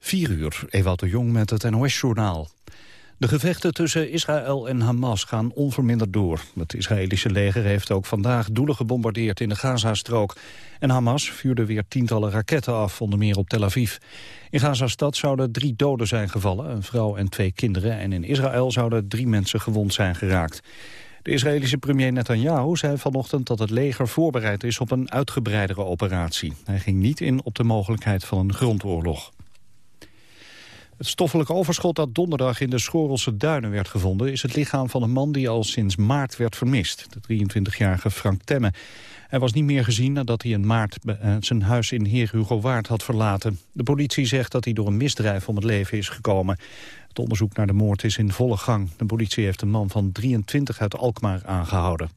4 uur, Ewout de Jong met het NOS-journaal. De gevechten tussen Israël en Hamas gaan onverminderd door. Het Israëlische leger heeft ook vandaag doelen gebombardeerd in de Gazastrook. En Hamas vuurde weer tientallen raketten af, onder meer op Tel Aviv. In Gazastad zouden drie doden zijn gevallen, een vrouw en twee kinderen. En in Israël zouden drie mensen gewond zijn geraakt. De Israëlische premier Netanyahu zei vanochtend dat het leger voorbereid is op een uitgebreidere operatie. Hij ging niet in op de mogelijkheid van een grondoorlog. Het stoffelijk overschot dat donderdag in de Schorelse Duinen werd gevonden... is het lichaam van een man die al sinds maart werd vermist. De 23-jarige Frank Temme. Hij was niet meer gezien nadat hij in maart eh, zijn huis in Heer Hugo Waard had verlaten. De politie zegt dat hij door een misdrijf om het leven is gekomen. Het onderzoek naar de moord is in volle gang. De politie heeft een man van 23 uit Alkmaar aangehouden.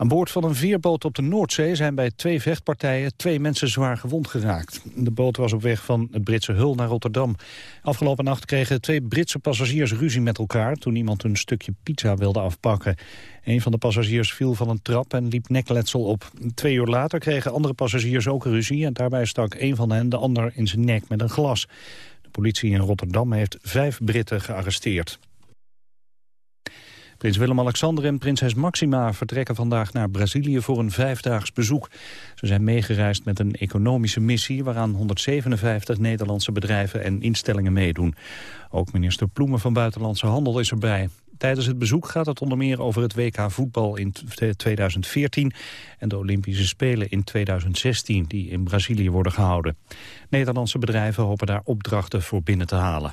Aan boord van een veerboot op de Noordzee zijn bij twee vechtpartijen twee mensen zwaar gewond geraakt. De boot was op weg van het Britse Hul naar Rotterdam. Afgelopen nacht kregen twee Britse passagiers ruzie met elkaar toen iemand een stukje pizza wilde afpakken. Een van de passagiers viel van een trap en liep nekletsel op. Twee uur later kregen andere passagiers ook ruzie en daarbij stak een van hen de ander in zijn nek met een glas. De politie in Rotterdam heeft vijf Britten gearresteerd. Prins Willem-Alexander en prinses Maxima vertrekken vandaag naar Brazilië voor een vijfdaags bezoek. Ze zijn meegereisd met een economische missie waaraan 157 Nederlandse bedrijven en instellingen meedoen. Ook minister Ploemen van Buitenlandse Handel is erbij. Tijdens het bezoek gaat het onder meer over het WK voetbal in 2014 en de Olympische Spelen in 2016 die in Brazilië worden gehouden. Nederlandse bedrijven hopen daar opdrachten voor binnen te halen.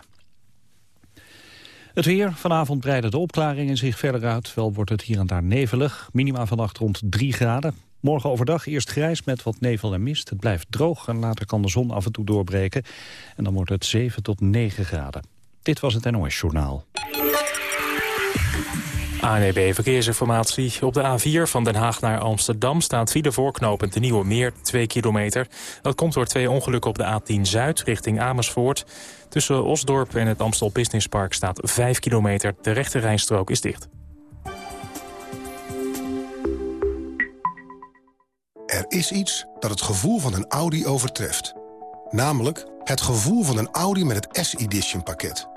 Het weer. Vanavond breiden de opklaringen zich verder uit. Wel wordt het hier en daar nevelig. Minima vannacht rond 3 graden. Morgen overdag eerst grijs met wat nevel en mist. Het blijft droog en later kan de zon af en toe doorbreken. En dan wordt het 7 tot 9 graden. Dit was het NOS Journaal. ANEB Verkeersinformatie. Op de A4 van Den Haag naar Amsterdam staat file voorknopend de Nieuwe Meer 2 kilometer. Dat komt door twee ongelukken op de A10 Zuid richting Amersfoort. Tussen Osdorp en het Amstel Business Park staat 5 kilometer. De rechte rijstrook is dicht. Er is iets dat het gevoel van een Audi overtreft. Namelijk het gevoel van een Audi met het S-Edition pakket.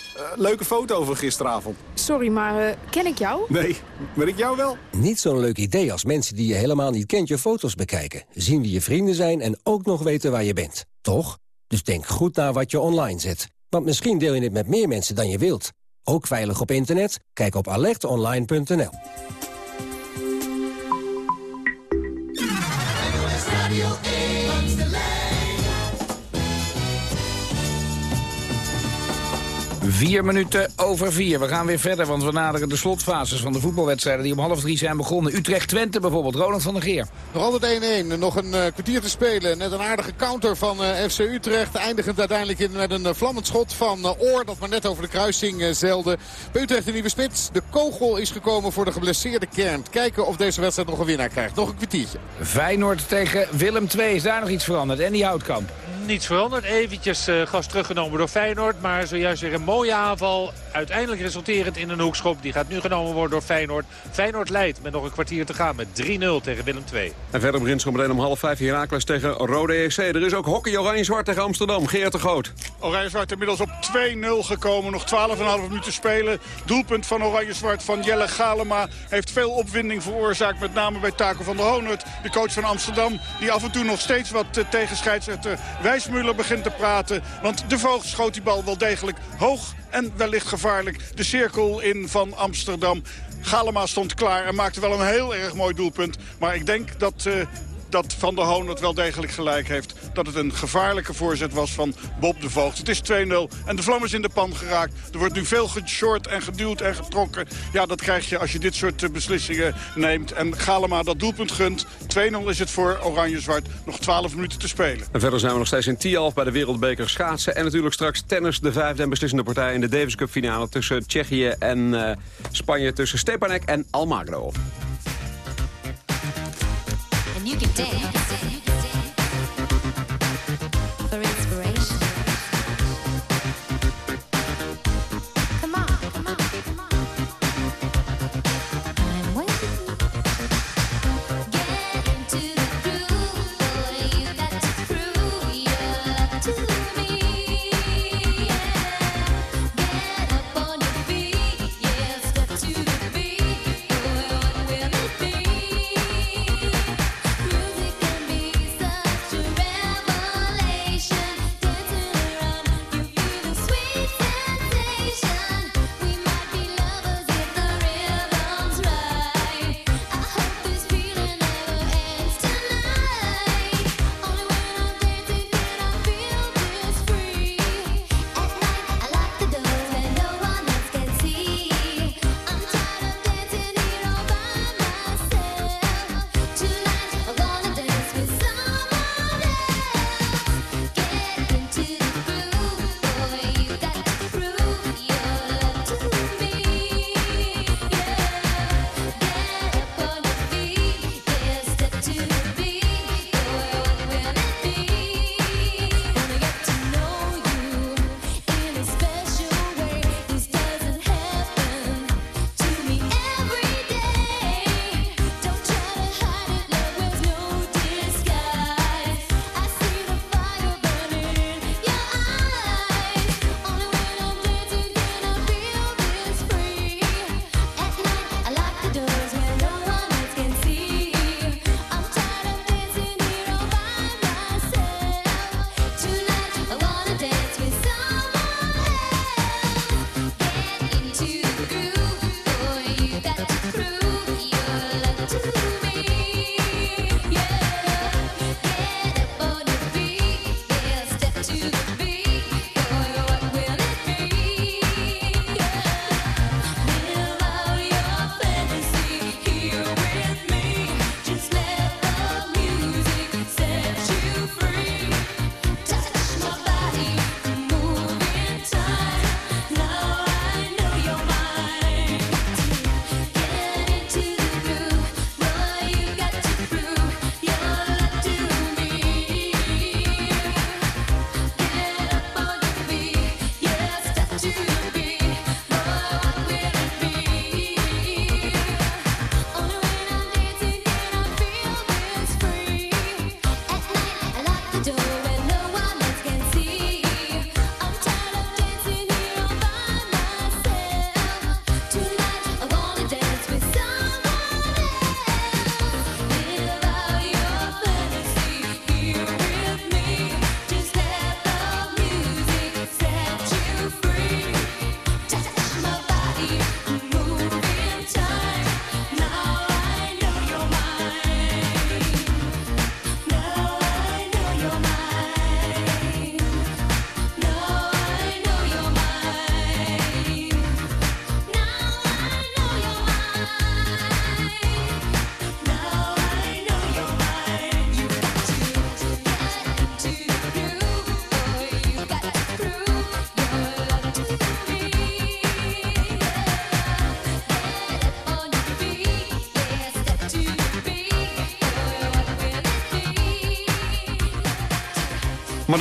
leuke foto van gisteravond. Sorry, maar uh, ken ik jou? Nee, maar ik jou wel. Niet zo'n leuk idee als mensen die je helemaal niet kent je foto's bekijken. Zien wie je vrienden zijn en ook nog weten waar je bent. Toch? Dus denk goed na wat je online zet. Want misschien deel je het met meer mensen dan je wilt. Ook veilig op internet? Kijk op alertonline.nl. Vier minuten over vier. We gaan weer verder, want we naderen de slotfases van de voetbalwedstrijden... die om half drie zijn begonnen. Utrecht-Twente bijvoorbeeld, Roland van der Geer. Nog altijd 1-1, nog een uh, kwartier te spelen. Net een aardige counter van eh, FC Utrecht. Eindigend uiteindelijk in, met een uh, vlammend schot van Oor... dat maar net over de kruising zeilde. Bij Utrecht een nieuwe spits. De kogel is gekomen voor de geblesseerde kern. Kijken of deze wedstrijd nog een winnaar krijgt. Nog een kwartiertje. Feyenoord tegen Willem II. Is daar nog iets veranderd? En die Houtkamp niets veranderd. Eventjes uh, gas teruggenomen door Feyenoord. Maar zojuist weer een mooie aanval. Uiteindelijk resulterend in een hoekschop. Die gaat nu genomen worden door Feyenoord. Feyenoord leidt met nog een kwartier te gaan met 3-0 tegen Willem II. En verder begint zo meteen om half vijf Herakles tegen Rode EC. Er is ook hockey Oranje-Zwart tegen Amsterdam. Geert de Groot. Oranje-Zwart inmiddels op 2-0 gekomen. Nog 12,5 minuten spelen. Doelpunt van Oranje-Zwart van Jelle Galema. Heeft veel opwinding veroorzaakt. Met name bij Taco van der Honert. De coach van Amsterdam. Die af en toe nog steeds wat uh, tegen scheidsrechter Wijsmuller begint te praten. Want de Voogd schoot die bal wel degelijk hoog en wellicht gevaarlijk de cirkel in van Amsterdam. Galema stond klaar en maakte wel een heel erg mooi doelpunt. Maar ik denk dat... Uh, dat Van der Hoon het wel degelijk gelijk heeft. Dat het een gevaarlijke voorzet was van Bob de Voogd. Het is 2-0 en de vlam is in de pan geraakt. Er wordt nu veel geshort en geduwd en getrokken. Ja, dat krijg je als je dit soort eh, beslissingen neemt. En Galema dat doelpunt gunt. 2-0 is het voor Oranje-Zwart. Nog 12 minuten te spelen. En verder zijn we nog steeds in Tialf bij de Wereldbeker schaatsen. En natuurlijk straks tennis, de vijfde en beslissende partij in de Davis Cup finale tussen Tsjechië en uh, Spanje. Tussen Stepanek en Almagro. You can dance.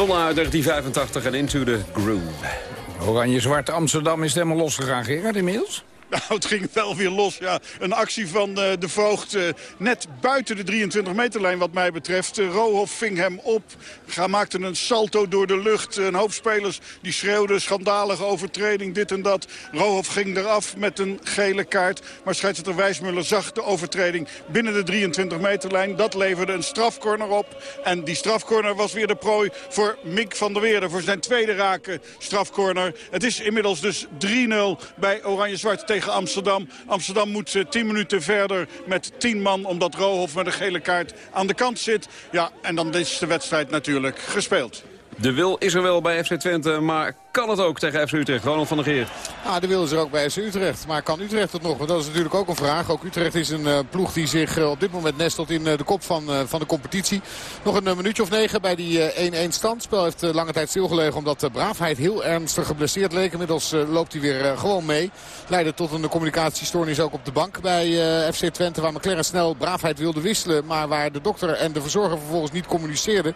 Madonna uit 1985 en Into the Groove. Oranje-zwart Amsterdam is helemaal losgegaan, Gerard, inmiddels? Het ging wel weer los. Ja, een actie van uh, de voogd uh, net buiten de 23 meterlijn wat mij betreft. Uh, ving hem op, maakte een salto door de lucht. Een hoop spelers die schreeuwden schandalige overtreding, dit en dat. Rohoff ging eraf met een gele kaart. Maar scheidsrechter Wijsmuller zag de overtreding binnen de 23 meterlijn. Dat leverde een strafcorner op. En die strafcorner was weer de prooi voor Mick van der Weerden. Voor zijn tweede rake strafcorner. Het is inmiddels dus 3-0 bij Oranje-Zwart tegen Amsterdam. Amsterdam moet 10 minuten verder met 10 man... omdat Rohoff met een gele kaart aan de kant zit. Ja, en dan is de wedstrijd natuurlijk gespeeld. De wil is er wel bij FC Twente, maar kan het ook tegen FC Utrecht? Ronald van der Geer. Ah, de wil is er ook bij FC Utrecht. Maar kan Utrecht het nog? Want dat is natuurlijk ook een vraag. Ook Utrecht is een uh, ploeg die zich uh, op dit moment nestelt in uh, de kop van, van de competitie. Nog een minuutje of negen bij die 1-1 stand. spel heeft lange tijd stilgelegen omdat de Braafheid heel ernstig geblesseerd leek. Inmiddels loopt hij weer gewoon mee. Leidde tot een communicatiestoornis ook op de bank bij FC Twente. Waar McLaren snel Braafheid wilde wisselen. Maar waar de dokter en de verzorger vervolgens niet communiceerden.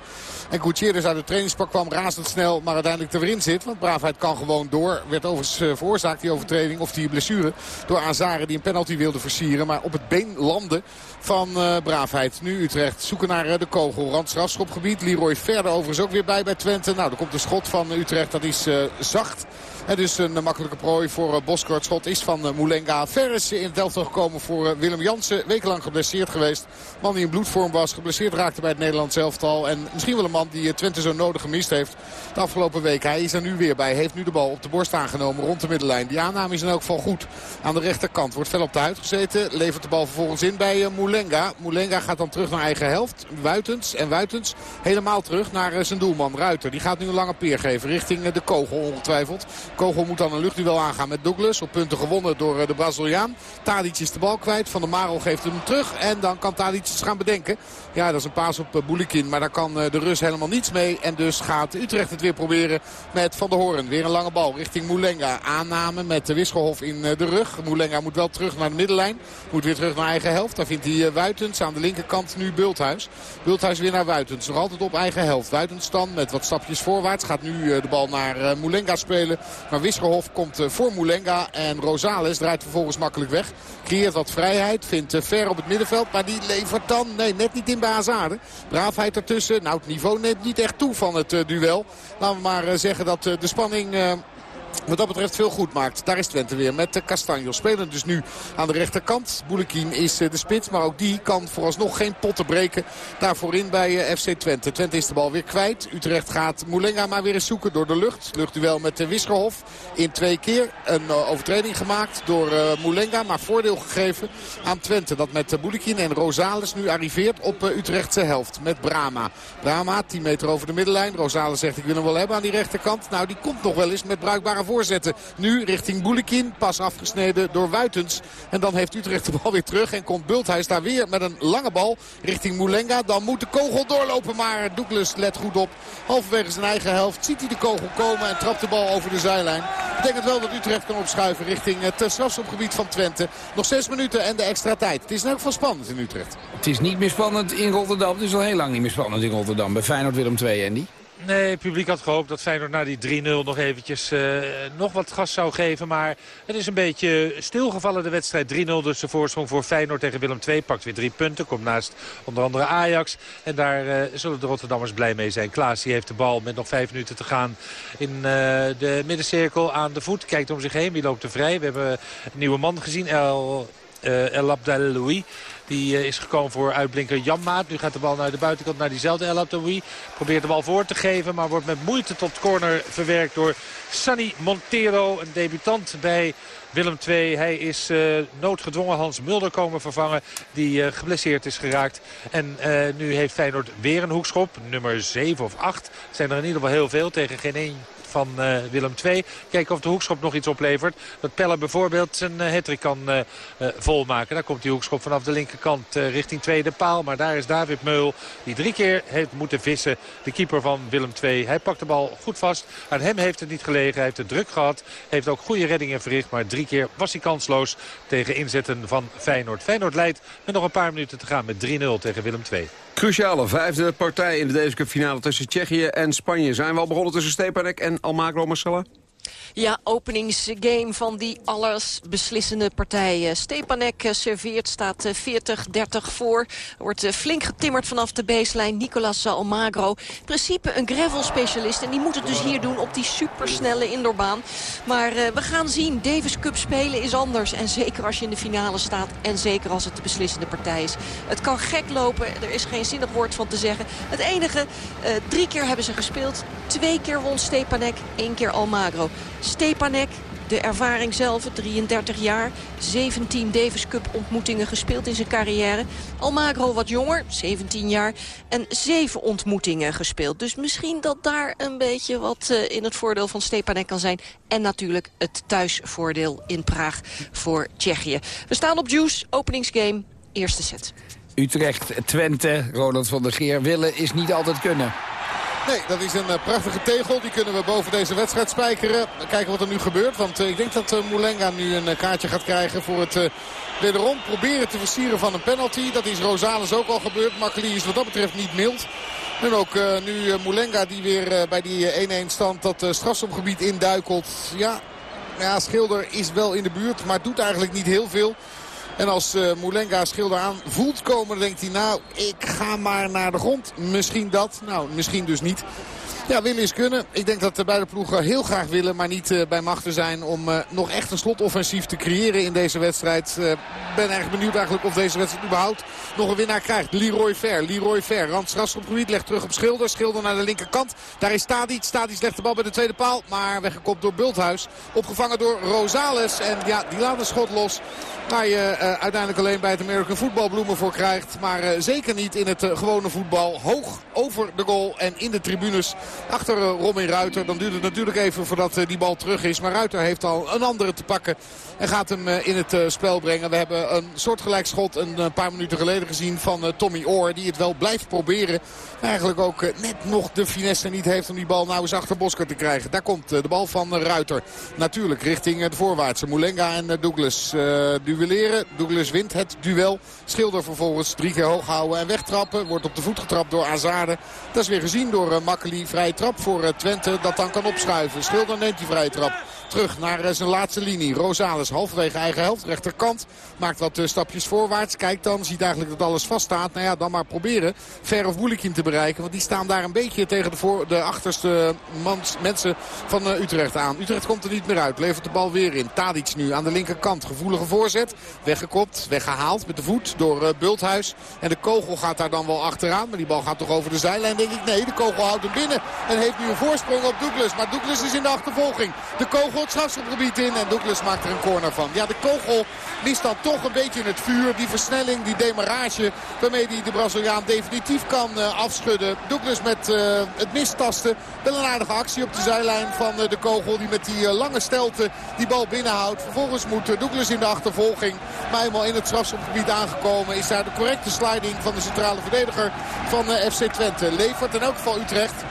En Gutierrez uit de trainingspak kwam razendsnel. Maar uiteindelijk er weer in zit. Want Braafheid kan gewoon door. Werd overigens uh, veroorzaakt die overtreding of die blessure door Azare die een penalty wilde versieren. Maar op het been landen van uh, Braafheid. Nu Utrecht zoeken naar uh, de kogel. Randstrafschopgebied. Leroy Verder overigens ook weer bij bij Twente. Nou, er komt een schot van Utrecht. Dat is zacht. Het is een makkelijke prooi voor. Het schot is van Moulenga. Ferris in het elftal gekomen voor Willem Jansen. Wekenlang geblesseerd geweest. Man die in bloedvorm was. Geblesseerd raakte bij het Nederlands elftal. En misschien wel een man die Twente zo nodig gemist heeft de afgelopen week. Hij is er nu weer bij. Heeft nu de bal op de borst aangenomen rond de middenlijn. Die aanname is in elk geval goed aan de rechterkant. Wordt fel op de huid gezeten. Levert de bal vervolgens in bij Moulenga. Moulenga gaat dan terug naar eigen helft. Wuitens en Wuitens helemaal terug naar zijn doelman Ruiter. Die gaat nu een lange peer geven richting de kogel ongetwijfeld. Kogel moet dan een luchtduel aangaan met Douglas. Op punten gewonnen door de Braziliaan. Tadic is de bal kwijt. Van der Marel geeft hem terug. En dan kan Tadic gaan bedenken. Ja, dat is een paas op Boulikin. Maar daar kan de Rus helemaal niets mee. En dus gaat Utrecht het weer proberen met Van der Hoorn. Weer een lange bal richting Moulenga. Aanname met Wisselhof in de rug. Moulenga moet wel terug naar de middenlijn. Moet weer terug naar eigen helft. Daar vindt hij Wuitens. Aan de linkerkant nu Bulthuis. Bulthuis weer naar Wuitens. Nog altijd op eigen helft. Wuitens dan met wat stapjes voorwaarts. Gaat nu de bal naar Moulenga spelen. Maar Wisselhof komt voor Moulenga. En Rosales draait vervolgens makkelijk weg. Creëert wat vrijheid. Vindt ver op het middenveld. Maar die levert dan, nee, net niet in bij Hazard. Braafheid ertussen. Nou, het niveau neemt niet echt toe van het duel. Laten we maar zeggen dat de spanning wat dat betreft veel goed maakt. Daar is Twente weer met Castanjo. Spelen dus nu aan de rechterkant. Boulekin is de spits. Maar ook die kan vooralsnog geen potten breken. Daarvoor in bij FC Twente. Twente is de bal weer kwijt. Utrecht gaat Moulenga maar weer eens zoeken door de lucht. Luchtduel met de Wiskerhof. In twee keer een overtreding gemaakt door Moulenga. Maar voordeel gegeven aan Twente. Dat met Boulekin en Rosales nu arriveert op Utrechtse helft. Met Brama. Brama 10 meter over de middenlijn. Rosales zegt ik wil hem wel hebben aan die rechterkant. Nou die komt nog wel eens met bruikbare voorzetten. Nu richting Boulekin. Pas afgesneden door Wuitens. En dan heeft Utrecht de bal weer terug. En komt Bulthuis daar weer met een lange bal richting Moulenga. Dan moet de kogel doorlopen. Maar Douglas let goed op. Halverwege zijn eigen helft ziet hij de kogel komen. En trapt de bal over de zijlijn. Betekent wel dat Utrecht kan opschuiven richting het strafschopgebied van Twente. Nog zes minuten en de extra tijd. Het is in elk spannend in Utrecht. Het is niet meer spannend in Rotterdam. Het is al heel lang niet meer spannend in Rotterdam. Bij Feyenoord Willem 2, Andy. Nee, het publiek had gehoopt dat Feyenoord na die 3-0 nog eventjes uh, nog wat gas zou geven. Maar het is een beetje stilgevallen de wedstrijd. 3-0 dus de voorsprong voor Feyenoord tegen Willem II. Pakt weer drie punten, komt naast onder andere Ajax. En daar uh, zullen de Rotterdammers blij mee zijn. Klaas die heeft de bal met nog vijf minuten te gaan in uh, de middencirkel aan de voet. Kijkt om zich heen, wie loopt er vrij. We hebben een nieuwe man gezien, El, El Abdeloui. Die is gekomen voor uitblinker Janmaat. Nu gaat de bal naar de buitenkant naar diezelfde El Abdeloui. Probeert de bal voor te geven, maar wordt met moeite tot corner verwerkt door Sunny Montero. Een debutant bij Willem II. Hij is uh, noodgedwongen Hans Mulder komen vervangen. Die uh, geblesseerd is geraakt. En nu heeft Feyenoord weer een hoekschop. Nummer 7 of 8. Zijn er in ieder geval heel veel tegen geen één van uh, Willem II. Kijken of de hoekschop nog iets oplevert. Dat Pelle bijvoorbeeld zijn uh, hattrick kan uh, volmaken. Daar komt die hoekschop vanaf de linkerkant richting tweede paal. Maar daar is David Meul die drie keer heeft moeten vissen. De keeper van Willem II. Hij pakt de bal goed vast. Aan hem heeft het niet gelegen. Hij heeft het druk gehad. Heeft ook goede reddingen verricht. Maar drie keer was hij kansloos tegen inzetten van Feyenoord. Feyenoord leidt met nog een paar minuten te gaan met 3-0 tegen Willem II. Cruciale vijfde partij in de Cup finale tussen Tsjechië en Spanje. Zijn we al begonnen tussen Stepanek en Almagro Marcella? Ja, openingsgame van die alles beslissende partij. Stepanek serveert, staat 40-30 voor. Wordt flink getimmerd vanaf de baseline. Nicolas Almagro. In principe een gravel-specialist. En die moet het dus hier doen op die supersnelle indoorbaan. Maar we gaan zien. Davis Cup spelen is anders. En zeker als je in de finale staat. En zeker als het de beslissende partij is. Het kan gek lopen. Er is geen zinnig woord van te zeggen. Het enige, drie keer hebben ze gespeeld. Twee keer won Stepanek, één keer Almagro. Stepanek De ervaring zelf, 33 jaar, 17 Davis Cup ontmoetingen gespeeld in zijn carrière. Almagro wat jonger, 17 jaar, en 7 ontmoetingen gespeeld. Dus misschien dat daar een beetje wat uh, in het voordeel van Stepanek kan zijn. En natuurlijk het thuisvoordeel in Praag voor Tsjechië. We staan op Juice, openingsgame, eerste set. Utrecht, Twente, Ronald van der Geer. Willen is niet altijd kunnen. Nee, dat is een prachtige tegel. Die kunnen we boven deze wedstrijd spijkeren. Kijken wat er nu gebeurt. Want ik denk dat Moulenga nu een kaartje gaat krijgen voor het wederom proberen te versieren van een penalty. Dat is Rosales ook al gebeurd. Makkeli is wat dat betreft niet mild. En ook nu Moulenga die weer bij die 1-1 stand dat strafschopgebied induikelt. Ja, ja, Schilder is wel in de buurt, maar doet eigenlijk niet heel veel. En als uh, Moulenga Schilder aan voelt komen, denkt hij nou, ik ga maar naar de grond. Misschien dat, nou misschien dus niet. Ja, willen is kunnen. Ik denk dat de beide ploegen heel graag willen, maar niet uh, bij machten zijn om uh, nog echt een slotoffensief te creëren in deze wedstrijd. Ik uh, ben erg benieuwd eigenlijk of deze wedstrijd überhaupt nog een winnaar krijgt. Leroy Ver, Leroy Ver, op gebied, legt terug op Schilder. Schilder naar de linkerkant. Daar is Stadic. Stadic legt de bal bij de tweede paal, maar weggekopt door Bulthuis. Opgevangen door Rosales en ja, die laat een schot los. Waar je uiteindelijk alleen bij het American Football bloemen voor krijgt. Maar zeker niet in het gewone voetbal. Hoog over de goal en in de tribunes achter Robin Ruiter. Dan duurt het natuurlijk even voordat die bal terug is. Maar Ruiter heeft al een andere te pakken. En gaat hem in het spel brengen. We hebben een soortgelijk schot een paar minuten geleden gezien van Tommy Oor. Die het wel blijft proberen. Eigenlijk ook net nog de finesse niet heeft om die bal nou eens achter Bosker te krijgen. Daar komt de bal van Ruiter. Natuurlijk richting de voorwaartse. Moulenga en Douglas duelleren. Douglas wint het duel. Schilder vervolgens drie keer hoog houden en wegtrappen. Wordt op de voet getrapt door Azade. Dat is weer gezien door Makkeli. Vrije trap voor Twente dat dan kan opschuiven. Schilder neemt die vrije trap terug naar zijn laatste linie. Rosales halverwege eigen helft, rechterkant. Maakt wat stapjes voorwaarts. Kijkt dan, ziet eigenlijk dat alles vaststaat. Nou ja, dan maar proberen Ver of Boulikin te bereiken. Want die staan daar een beetje tegen de, voor, de achterste mensen van Utrecht aan. Utrecht komt er niet meer uit. Levert de bal weer in. Tadic nu aan de linkerkant. Gevoelige voorzet. Weggekopt, weggehaald met de voet door Bulthuis. En de kogel gaat daar dan wel achteraan. Maar die bal gaat toch over de zijlijn, denk ik. Nee, de kogel houdt hem binnen. En heeft nu een voorsprong op Douglas. Maar Douglas is in de achtervolging. De kogel het strafschopgebied in. En Douglas maakt er een corner van. Ja, de kogel mist dan toch een beetje in het vuur. Die versnelling, die demarage waarmee hij de Braziliaan definitief kan uh, afschudden. Douglas met uh, het mistasten. Wel een aardige actie op de zijlijn van uh, de kogel. Die met die lange stelte die bal binnenhoudt. Vervolgens moet Douglas in de achtervolging. Maar helemaal in het strafschopgebied aangekomen. Is daar de correcte sliding van de centrale verdediger van FC Twente. Levert in elk geval Utrecht.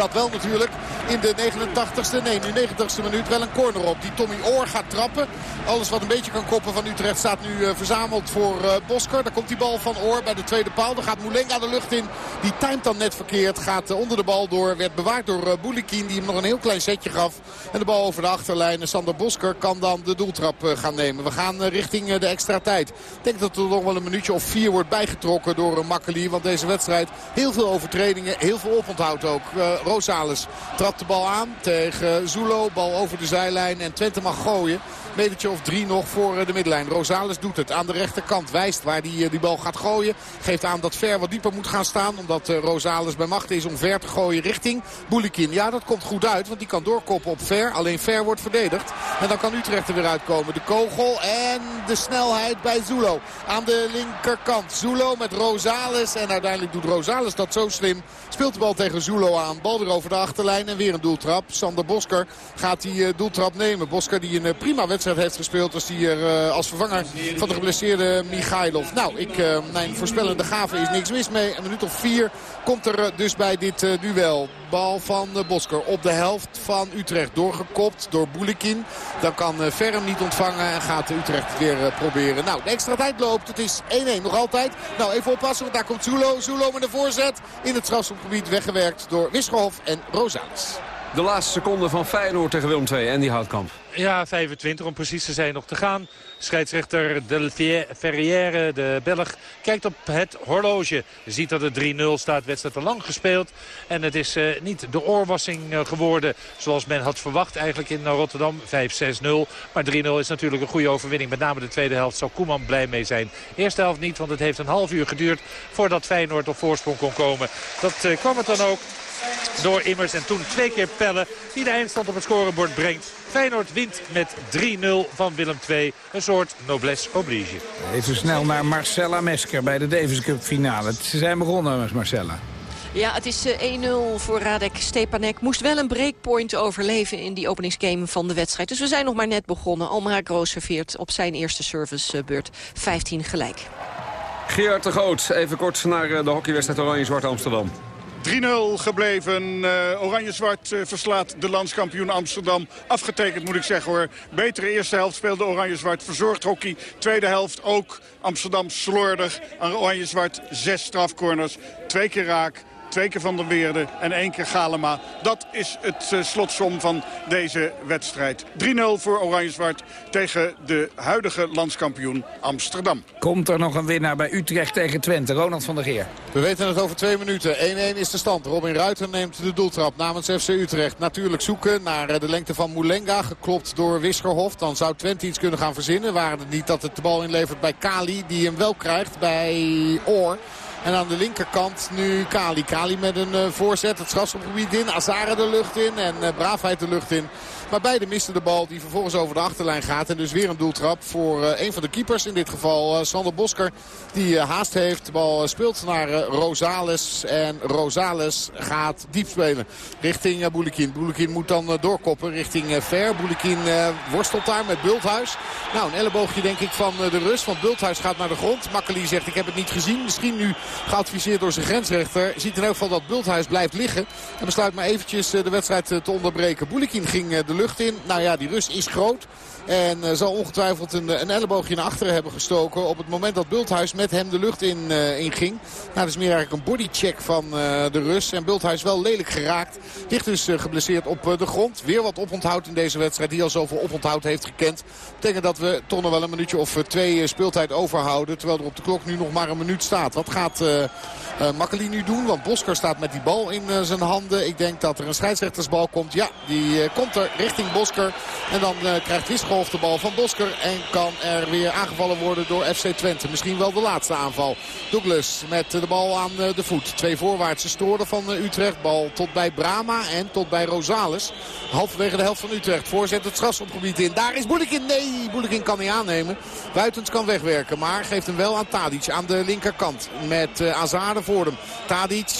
Dat wel natuurlijk in de 89ste, nee nu 90ste minuut wel een corner op. Die Tommy Oor gaat trappen. Alles wat een beetje kan koppen van Utrecht staat nu uh, verzameld voor uh, Bosker. Daar komt die bal van Oor bij de tweede paal. Dan gaat Moulenga de lucht in. Die timet dan net verkeerd. Gaat uh, onder de bal door. Werd bewaard door Boulikin die hem nog een heel klein setje gaf. En de bal over de achterlijn. En Sander Bosker kan dan de doeltrap gaan nemen. We gaan richting de extra tijd. Ik denk dat er nog wel een minuutje of vier wordt bijgetrokken door Makkeli. Want deze wedstrijd heel veel overtredingen. Heel veel oponthoud ook. Rosales trapt de bal aan tegen Zulo. Bal over de zijlijn en Twente mag gooien. Metertje of drie nog voor de middenlijn. Rosales doet het aan de rechterkant. Wijst waar die, die bal gaat gooien. Geeft aan dat Ver wat dieper moet gaan staan. Omdat Rosales bij macht is om Ver te gooien richting Boulikin. Ja, dat komt goed uit. Want die kan doorkoppen op Ver. Alleen Ver wordt verdedigd. En dan kan Utrecht er weer uitkomen. De kogel en de snelheid bij Zulo. Aan de linkerkant. Zulo met Rosales. En uiteindelijk doet Rosales dat zo slim. Speelt de bal tegen Zulo aan. Bal weer over de achterlijn. En weer een doeltrap. Sander Bosker gaat die doeltrap nemen. Bosker die een prima wedstrijd heeft gespeeld. Als, die er, uh, als vervanger van de geblesseerde Michailov. Nou, ik, mijn voorspellende gave is niks mis mee. Een minuut of vier komt er dus bij dit duel. Bal van Bosker op de helft van Utrecht. Doorgekopt door Boulikin. Dan kan Ferm niet ontvangen en gaat Utrecht weer proberen. Nou, de extra tijd loopt. Het is 1-1 nog altijd. Nou, even oppassen, want daar komt Zulo. Zulo met een voorzet in het strafschopgebied weggewerkt door Wisselhof en Rosales. De laatste seconde van Feyenoord tegen Willem II en die Houtkamp. Ja, 25 om precies te zijn nog te gaan. Scheidsrechter Del Ferrière, de Belg, kijkt op het horloge. Ziet dat het 3-0 staat, wedstrijd te lang gespeeld. En het is uh, niet de oorwassing uh, geworden zoals men had verwacht eigenlijk in Rotterdam. 5-6-0. Maar 3-0 is natuurlijk een goede overwinning. Met name de tweede helft zou Koeman blij mee zijn. Eerste helft niet, want het heeft een half uur geduurd voordat Feyenoord op voorsprong kon komen. Dat uh, kwam het dan ook. Door Immers. En toen twee keer Pelle die de eindstand op het scorebord brengt. Feyenoord wint met 3-0 van Willem II. Een soort noblesse oblige. Even snel naar Marcella Mesker bij de Davis Cup finale. Ze zijn begonnen, Marcella. Ja, het is 1-0 eh, voor Radek Stepanek. Moest wel een breakpoint overleven in die openingsgame van de wedstrijd. Dus we zijn nog maar net begonnen. Almagro serveert op zijn eerste servicebeurt 15 gelijk. Gerard de Groot, even kort naar eh, de hockeywedstrijd Oranje-Zwart Amsterdam. 3-0 gebleven. Uh, Oranje-Zwart uh, verslaat de landskampioen Amsterdam. Afgetekend moet ik zeggen hoor. Betere eerste helft speelde Oranje-Zwart. Verzorgd hockey. Tweede helft ook Amsterdam slordig. Oranje-Zwart zes strafcorners. Twee keer raak. Twee keer Van der Weerde en één keer Galema. Dat is het uh, slotsom van deze wedstrijd. 3-0 voor Oranje-Zwart tegen de huidige landskampioen Amsterdam. Komt er nog een winnaar bij Utrecht tegen Twente? Ronald van der Geer. We weten het over twee minuten. 1-1 is de stand. Robin Ruiter neemt de doeltrap namens FC Utrecht. Natuurlijk zoeken naar eh, de lengte van Moulenga. Geklopt door Wiskerhof. Dan zou Twente iets kunnen gaan verzinnen. Waren het niet dat het de bal inlevert bij Kali. Die hem wel krijgt bij Oor. En aan de linkerkant nu Kali. Kali met een uh, voorzet. Het strafschopgebied in. Azara de lucht in. En uh, Braafheid de lucht in. Maar beide misten de bal die vervolgens over de achterlijn gaat. En dus weer een doeltrap voor uh, een van de keepers. In dit geval Sander Bosker. Die haast heeft. De bal speelt naar Rosales. En Rosales gaat diep spelen. Richting Boulikin. Boulikin moet dan doorkoppen richting Ver. Boulikin worstelt daar met Bulthuis. Nou, een elleboogje denk ik van de rust. Want Bulthuis gaat naar de grond. Makkeli zegt ik heb het niet gezien. Misschien nu geadviseerd door zijn grensrechter. Ziet in elk geval dat Bulthuis blijft liggen. En besluit maar eventjes de wedstrijd te onderbreken. Boulikin ging de lucht in. Nou ja, die rust is groot. En zal ongetwijfeld een, een, elleboogje naar achteren hebben gestoken. Op het moment dat Bulthuis met hem de lucht in, uh, in ging. Nou, dat is meer eigenlijk een bodycheck van uh, de Rus. En Bulthuis wel lelijk geraakt. Ligt dus uh, geblesseerd op de grond. Weer wat oponthoud in deze wedstrijd. Die al zoveel oponthoud heeft gekend. Betekent dat we toch nog wel een minuutje of twee speeltijd overhouden. Terwijl er op de klok nu nog maar een minuut staat. Wat gaat Makkeli nu doen? Want Bosker staat met die bal in zijn handen. Ik denk dat er een scheidsrechtersbal komt. Ja, die komt er richting Bosker. En dan krijgt Wischolf de bal van Bosker. En kan er weer aangevallen worden door FC Twente. Misschien wel de laatste aanval. Douglas met de bal aan de voet. Twee voorwaartse stoorden van Utrecht. Bal tot bij Brama en tot bij Rosales. Halverwege de helft van Utrecht. Voorzet het strafschopgebied in. Daar is Boelikin. Nee, Boelikin kan niet aannemen. Buitens kan wegwerken. Maar geeft hem wel aan Tadic aan de linkerkant. Met uh, Azade voor hem. Tadic,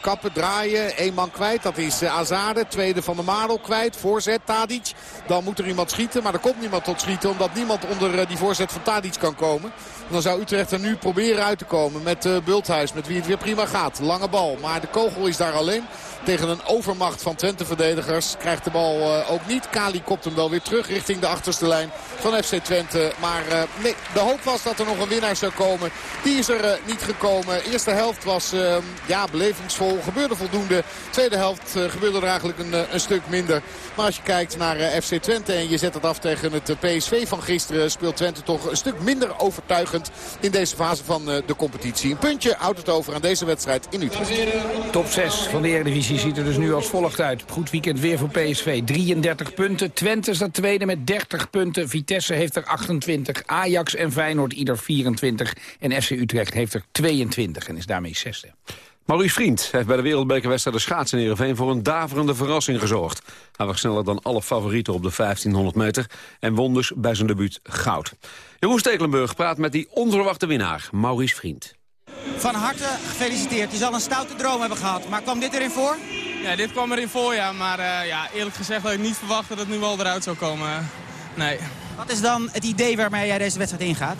kappen, draaien. Eén man kwijt. Dat is Azade. Tweede van de Marel kwijt. Voorzet Tadic. Dan moet er iemand schieten. Maar er komt niemand tot schieten. Omdat niemand onder die voorzet van Tadic kan komen. Dan zou Utrecht er nu proberen uit te komen met uh, Bulthuis. Met wie het weer prima gaat. Lange bal. Maar de kogel is daar alleen. Tegen een overmacht van Twente-verdedigers. Krijgt de bal uh, ook niet. Kali kopt hem wel weer terug richting de achterste lijn van FC Twente. Maar nee, de hoop was dat er nog een winnaar zou komen. Die is er niet gekomen. Eerste helft was ja, belevingsvol. Gebeurde voldoende. Tweede helft gebeurde er eigenlijk een, een, stuk minder. Maar als je kijkt naar FC Twente en je zet het af tegen het PSV van gisteren... speelt Twente toch een stuk minder overtuigend in deze fase van de competitie. Een puntje houdt het over aan deze wedstrijd in Utrecht. Top 6 van de Eredivisie ziet er dus nu als volgt uit. Goed weekend weer voor PSV. 33 punten. Twente staat tweede met 30 punten. Vitesse heeft er 28. Ajax en Feyenoord ieder 24. En FC Utrecht heeft er 22 en is daarmee zesde. Maurice Vriend heeft bij de wereldbekerwedstrijd de schaatsen in Heerenveen voor een daverende verrassing gezorgd. Hij was sneller dan alle favorieten op de 1500 meter en won dus bij zijn debuut goud. Jeroen Stekelenburg praat met die onverwachte winnaar, Maurice Vriend. Van harte gefeliciteerd. Je zal een stoute droom hebben gehad. Maar kwam dit erin voor? Ja, dit kwam erin voor, ja. Maar uh, ja, eerlijk gezegd had ik niet verwacht dat het nu wel eruit zou komen. Nee. Wat is dan het idee waarmee jij deze wedstrijd ingaat?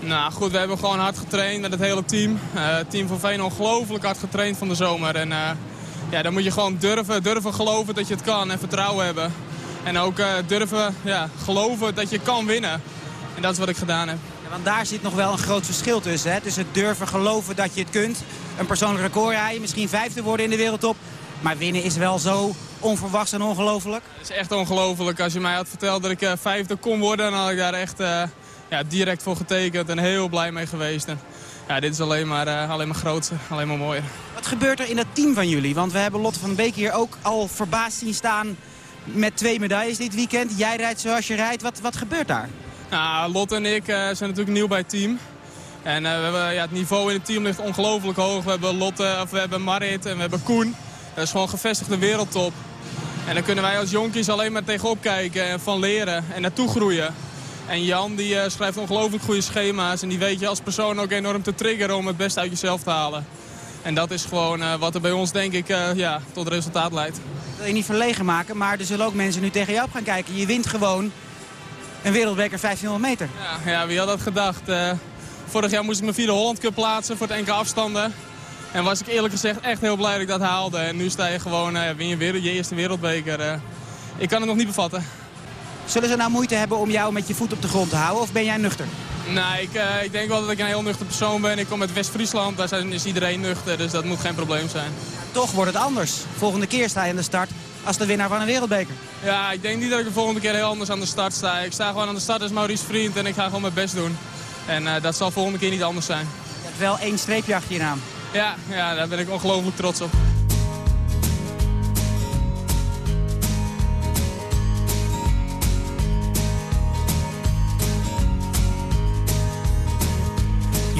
Nou goed, we hebben gewoon hard getraind met het hele team. Uh, het team van Veen ongelooflijk hard getraind van de zomer. En uh, ja, dan moet je gewoon durven, durven geloven dat je het kan en vertrouwen hebben. En ook durven ja, geloven dat je kan winnen. En dat is wat ik gedaan heb. Want daar zit nog wel een groot verschil tussen. Hè? Tussen durven geloven dat je het kunt. Een persoonlijk record rijden. Misschien vijfde worden in de wereldtop. Maar winnen is wel zo onverwachts en ongelooflijk. Het is echt ongelooflijk. Als je mij had verteld dat ik vijfde kon worden... dan had ik daar echt ja, direct voor getekend en heel blij mee geweest. En, ja, dit is alleen maar, uh, alleen maar groot, alleen maar mooi. Wat gebeurt er in het team van jullie? Want we hebben Lotte van Beek hier ook al verbaasd zien staan... met twee medailles dit weekend. Jij rijdt zoals je rijdt. Wat, wat gebeurt daar? Nou, Lotte en ik uh, zijn natuurlijk nieuw bij het team. En uh, we hebben, ja, het niveau in het team ligt ongelooflijk hoog. We hebben Lotte, of we hebben Marit en we hebben Koen. Dat is gewoon gevestigde wereldtop. En daar kunnen wij als jonkies alleen maar tegenop kijken en van leren en naartoe groeien. En Jan die uh, schrijft ongelooflijk goede schema's en die weet je als persoon ook enorm te triggeren om het beste uit jezelf te halen. En dat is gewoon uh, wat er bij ons denk ik uh, ja, tot resultaat leidt. Wil je niet verlegen maken, maar er zullen ook mensen nu tegen jou op gaan kijken. Je wint gewoon een wereldbeker 1500 meter. Ja, ja wie had dat gedacht? vorig jaar moest ik mijn vierde Holland Cup plaatsen voor het enkele afstanden. En was ik eerlijk gezegd echt heel blij dat ik dat haalde. En nu sta je gewoon, win je weer je eerste wereldbeker. Ik kan het nog niet bevatten. Zullen ze nou moeite hebben om jou met je voet op de grond te houden? Of ben jij nuchter? Nee, ik, uh, ik denk wel dat ik een heel nuchter persoon ben. Ik kom uit West-Friesland, daar zijn, is iedereen nuchter. Dus dat moet geen probleem zijn. Toch wordt het anders. Volgende keer sta je aan de start als de winnaar van een wereldbeker. Ja, ik denk niet dat ik de volgende keer heel anders aan de start sta. Ik sta gewoon aan de start als Maurice Vriend en ik ga gewoon mijn best doen. En dat zal volgende keer niet anders zijn. Je hebt wel één streepje achter je naam. Ja, ja, daar ben ik ongelooflijk trots op.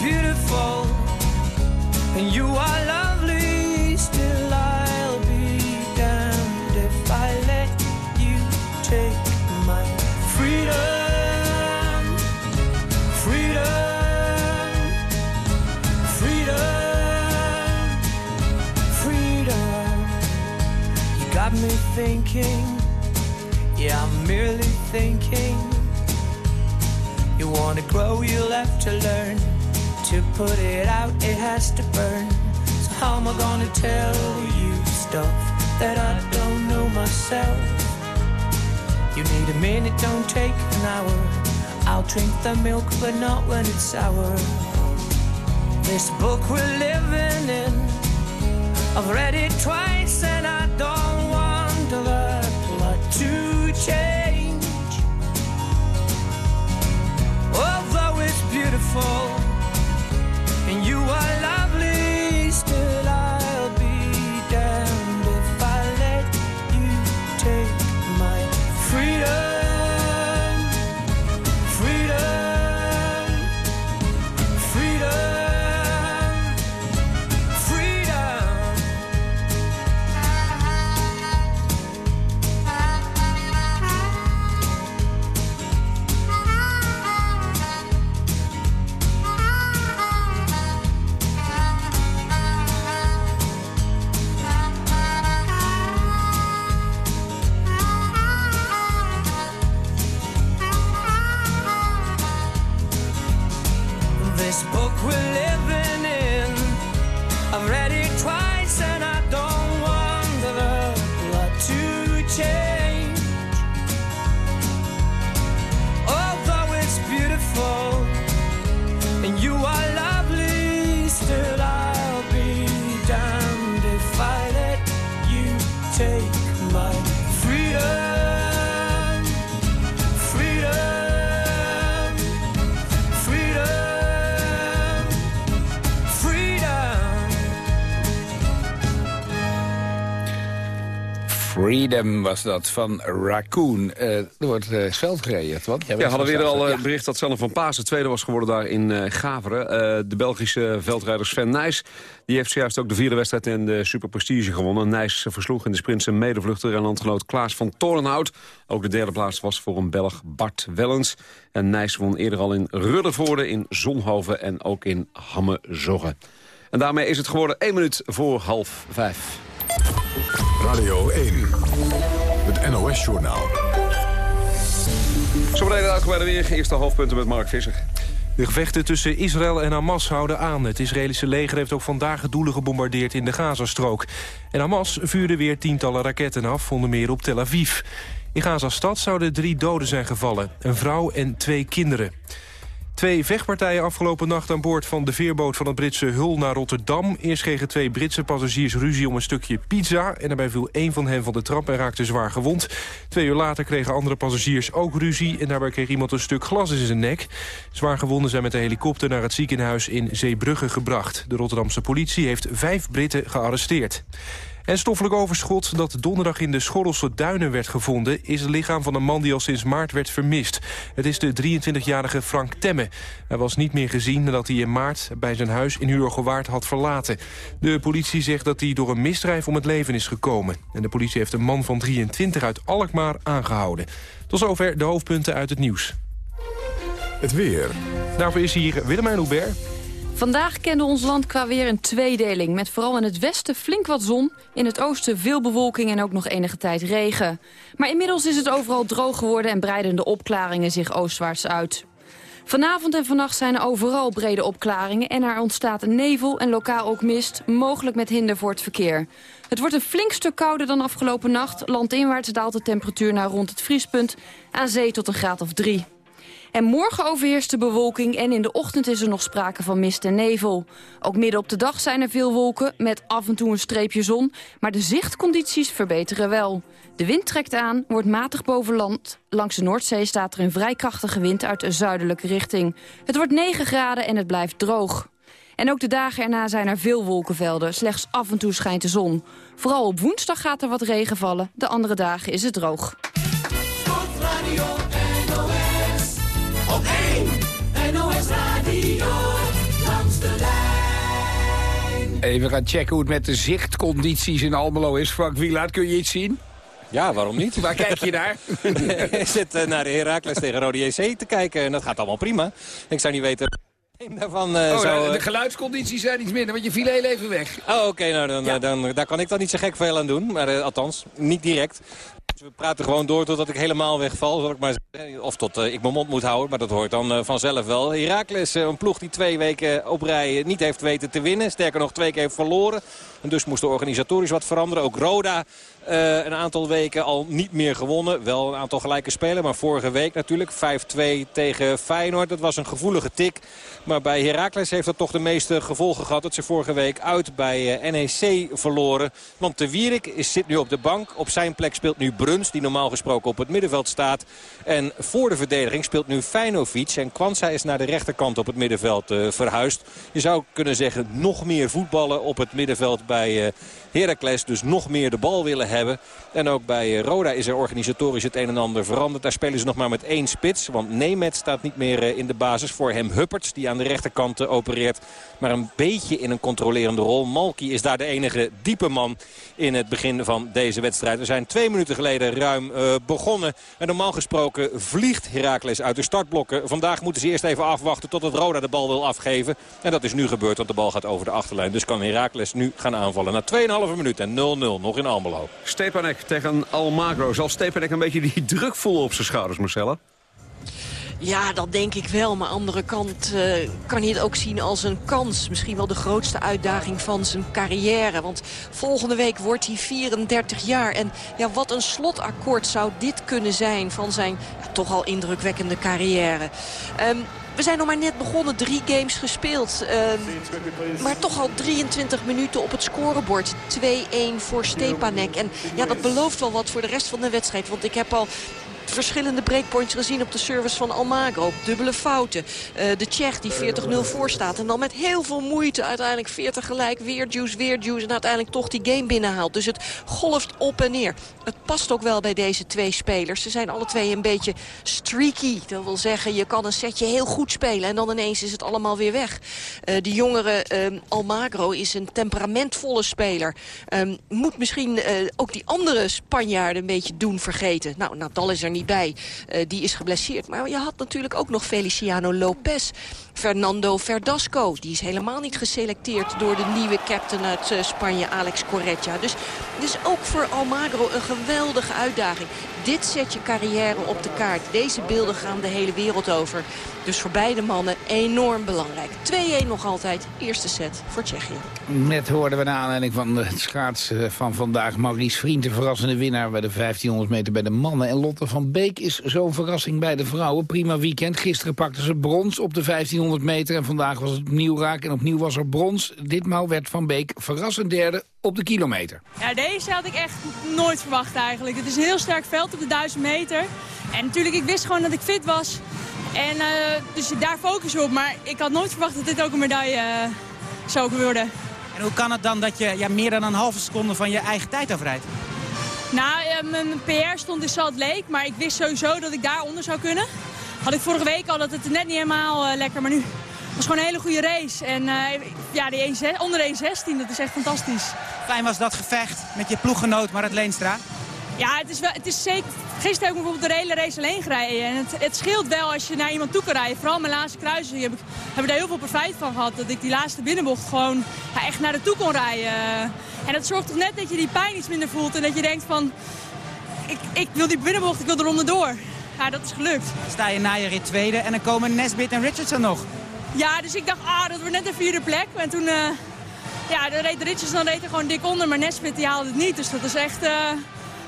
beautiful and you are lovely, still I'll be damned if I let you take my freedom, freedom, freedom, freedom. You got me thinking, yeah, I'm merely thinking. You wanna grow, you'll have to learn. To put it out, it has to burn. So how am I gonna tell you stuff that I don't know myself? You need a minute, don't take an hour. I'll drink the milk, but not when it's sour. This book we're living in, I've read it twice and I don't want the plot to change. Although it's beautiful Freedom was dat van Raccoon. Eh, er wordt uh, veld gereden, wat? Ja, hadden we weer al uh, bericht dat Sanne van Pasen tweede was geworden daar in uh, Gaveren. de Belgische veldrijder Sven Nijs die heeft zojuist ook de vierde wedstrijd in de Super Prestige gewonnen. Nijs versloeg in de sprint zijn medevluchter en landgenoot Klaas van Torenhout. Ook de derde plaats was voor een Belg Bart Wellens. En Nijs won eerder al in Ruddervoorde, in Zonhoven en ook in Hammezogge. En daarmee is het geworden 1 minuut voor half vijf. Radio 1, het NOS-journaal. Zometeen uitgebreide weer. Eerste hoofdpunten met Mark Visser. De gevechten tussen Israël en Hamas houden aan. Het Israëlische leger heeft ook vandaag doelen gebombardeerd in de Gazastrook. En Hamas vuurde weer tientallen raketten af, onder meer op Tel Aviv. In Gazastad zouden drie doden zijn gevallen, een vrouw en twee kinderen. Twee vechtpartijen afgelopen nacht aan boord van de veerboot van het Britse Hul naar Rotterdam. Eerst kregen twee Britse passagiers ruzie om een stukje pizza. En daarbij viel één van hen van de trap en raakte zwaar gewond. Twee uur later kregen andere passagiers ook ruzie. En daarbij kreeg iemand een stuk glas in zijn nek. Zwaar gewonden zijn met de helikopter naar het ziekenhuis in Zeebrugge gebracht. De Rotterdamse politie heeft vijf Britten gearresteerd. En stoffelijk overschot dat donderdag in de Schorrelse Duinen werd gevonden... is het lichaam van een man die al sinds maart werd vermist. Het is de 23-jarige Frank Temme. Hij was niet meer gezien nadat hij in maart bij zijn huis in Huurgewaard had verlaten. De politie zegt dat hij door een misdrijf om het leven is gekomen. En de politie heeft een man van 23 uit Alkmaar aangehouden. Tot zover de hoofdpunten uit het nieuws. Het weer. Daarvoor is hier Willemijn Hubert. Vandaag kende ons land qua weer een tweedeling... met vooral in het westen flink wat zon, in het oosten veel bewolking... en ook nog enige tijd regen. Maar inmiddels is het overal droog geworden... en breiden de opklaringen zich oostwaarts uit. Vanavond en vannacht zijn er overal brede opklaringen... en er ontstaat nevel en lokaal ook mist, mogelijk met hinder voor het verkeer. Het wordt een flink stuk kouder dan afgelopen nacht. Landinwaarts daalt de temperatuur naar rond het vriespunt, aan zee tot een graad of drie. En morgen overheerst de bewolking en in de ochtend is er nog sprake van mist en nevel. Ook midden op de dag zijn er veel wolken met af en toe een streepje zon. Maar de zichtcondities verbeteren wel. De wind trekt aan, wordt matig boven land. Langs de Noordzee staat er een vrij krachtige wind uit de zuidelijke richting. Het wordt 9 graden en het blijft droog. En ook de dagen erna zijn er veel wolkenvelden. Slechts af en toe schijnt de zon. Vooral op woensdag gaat er wat regen vallen. De andere dagen is het droog. 1 NOS Radio langs de lijn. Even gaan checken hoe het met de zichtcondities in Almelo is. Frank Wielaert, kun je iets zien? Ja, waarom niet? Waar kijk je naar? Ik zit eh, naar de Heracles tegen Rode JC te kijken en dat gaat allemaal prima. Ik zou niet weten... Daarvan, uh, oh, zou, de geluidscondities zijn iets minder, want je viel heel even weg. Oh, oké, nou, dan, ja. dan, daar kan ik dan niet zo gek veel aan doen. Maar uh, althans, niet direct. We praten gewoon door totdat ik helemaal wegval, zal ik maar zeggen. Of tot uh, ik mijn mond moet houden, maar dat hoort dan uh, vanzelf wel. Heracles, uh, een ploeg die twee weken op rij niet heeft weten te winnen. Sterker nog, twee keer heeft verloren. En dus moest er organisatorisch wat veranderen. Ook Roda een aantal weken al niet meer gewonnen. Wel een aantal gelijke spelen, maar vorige week natuurlijk 5-2 tegen Feyenoord. Dat was een gevoelige tik. Maar bij Heracles heeft dat toch de meeste gevolgen gehad. Dat ze vorige week uit bij NEC verloren. Want de Wierik is, zit nu op de bank. Op zijn plek speelt nu Die normaal gesproken op het middenveld staat. En voor de verdediging speelt nu Feinovic. En Kwanza is naar de rechterkant op het middenveld uh, verhuisd. Je zou kunnen zeggen nog meer voetballen op het middenveld bij uh, Heracles. Dus nog meer de bal willen hebben. En ook bij Roda is er organisatorisch het een en ander veranderd. Daar spelen ze nog maar met één spits. Want Nemet staat niet meer in de basis. Voor hem Hupperts die aan de rechterkant opereert. Maar een beetje in een controlerende rol. Malky is daar de enige diepe man in het begin van deze wedstrijd. We zijn twee minuten geleden ruim uh, begonnen. En normaal gesproken vliegt Heracles uit de startblokken. Vandaag moeten ze eerst even afwachten totdat Roda de bal wil afgeven. En dat is nu gebeurd, want de bal gaat over de achterlijn. Dus kan Heracles nu gaan aanvallen. Na 2,5 minuut en 0-0 nog in Almelo. Stepanek tegen Almagro. Zal Stepanek een beetje die druk voelen op zijn schouders, Marcella? Ja, dat denk ik wel. Maar aan de andere kant uh, kan hij het ook zien als een kans. Misschien wel de grootste uitdaging van zijn carrière. Want volgende week wordt hij 34 jaar. En ja, wat een slotakkoord zou dit kunnen zijn van zijn toch al indrukwekkende carrière. Um, we zijn nog maar net begonnen, drie games gespeeld. Uh, maar toch al 23 minuten op het scorebord. 2-1 voor Stepanek. En ja, dat belooft wel wat voor de rest van de wedstrijd. Want ik heb al verschillende breakpoints gezien op de service van Almagro. Dubbele fouten. Uh, de Tsjech die 40-0 voor staat. En dan met heel veel moeite uiteindelijk 40 gelijk. Weer juice, weer juice. En uiteindelijk toch die game binnenhaalt. Dus het golft op en neer. Het past ook wel bij deze twee spelers. Ze zijn alle twee een beetje streaky. Dat wil zeggen, je kan een setje heel goed spelen. En dan ineens is het allemaal weer weg. Uh, die jongere uh, Almagro is een temperamentvolle speler. Um, moet misschien uh, ook die andere Spanjaarden een beetje doen vergeten. Nou, Nadal is er niet bij. Uh, die is geblesseerd. Maar je had natuurlijk ook nog Feliciano Lopez. Fernando Verdasco. Die is helemaal niet geselecteerd door de nieuwe captain uit uh, Spanje, Alex Corretja. Dus, dus ook voor Almagro een geweldige uitdaging. Dit zet je carrière op de kaart. Deze beelden gaan de hele wereld over. Dus voor beide mannen enorm belangrijk. 2-1 nog altijd. Eerste set voor Tsjechië. Net hoorden we naar aanleiding van het schaatsen van vandaag... Maurice Vriend, de verrassende winnaar bij de 1500 meter bij de mannen. En Lotte van Beek is zo'n verrassing bij de vrouwen. Prima weekend. Gisteren pakten ze brons op de 1500 meter. En vandaag was het opnieuw raak. En opnieuw was er brons. Ditmaal werd Van Beek verrassend derde op de kilometer. Ja, deze had ik echt nooit verwacht eigenlijk. Het is een heel sterk veld op de 1000 meter. En natuurlijk, ik wist gewoon dat ik fit was. En uh, dus daar focus op. Maar ik had nooit verwacht dat dit ook een medaille uh, zou worden. En hoe kan het dan dat je ja, meer dan een halve seconde van je eigen tijd afrijdt? Nou, uh, mijn PR stond in Salt Lake, maar ik wist sowieso dat ik daaronder zou kunnen. Had ik vorige week al dat het net niet helemaal lekker, maar nu was gewoon een hele goede race. En ja, die 1, onder 1.16, dat is echt fantastisch. Fijn was dat gevecht met je ploeggenoot Marit Leenstra? Ja, het is, wel, het is zeker... Gisteren heb ik bijvoorbeeld de hele race alleen gereden. En het, het scheelt wel als je naar iemand toe kan rijden. Vooral mijn laatste kruising heb ik, heb ik daar heel veel profijt van gehad. Dat ik die laatste binnenbocht gewoon ja, echt naar de toe kon rijden. En dat zorgt toch net dat je die pijn iets minder voelt. En dat je denkt van, ik, ik wil die binnenbocht, ik wil er onderdoor. Ja, dat is gelukt. Sta je na je rit tweede en dan komen Nesbit en Richardson nog. Ja, dus ik dacht, ah, dat wordt net een vierde plek. En toen, uh, ja, de reed Richardson reed er gewoon dik onder. Maar Nesbit die haalde het niet. Dus dat is echt... Uh,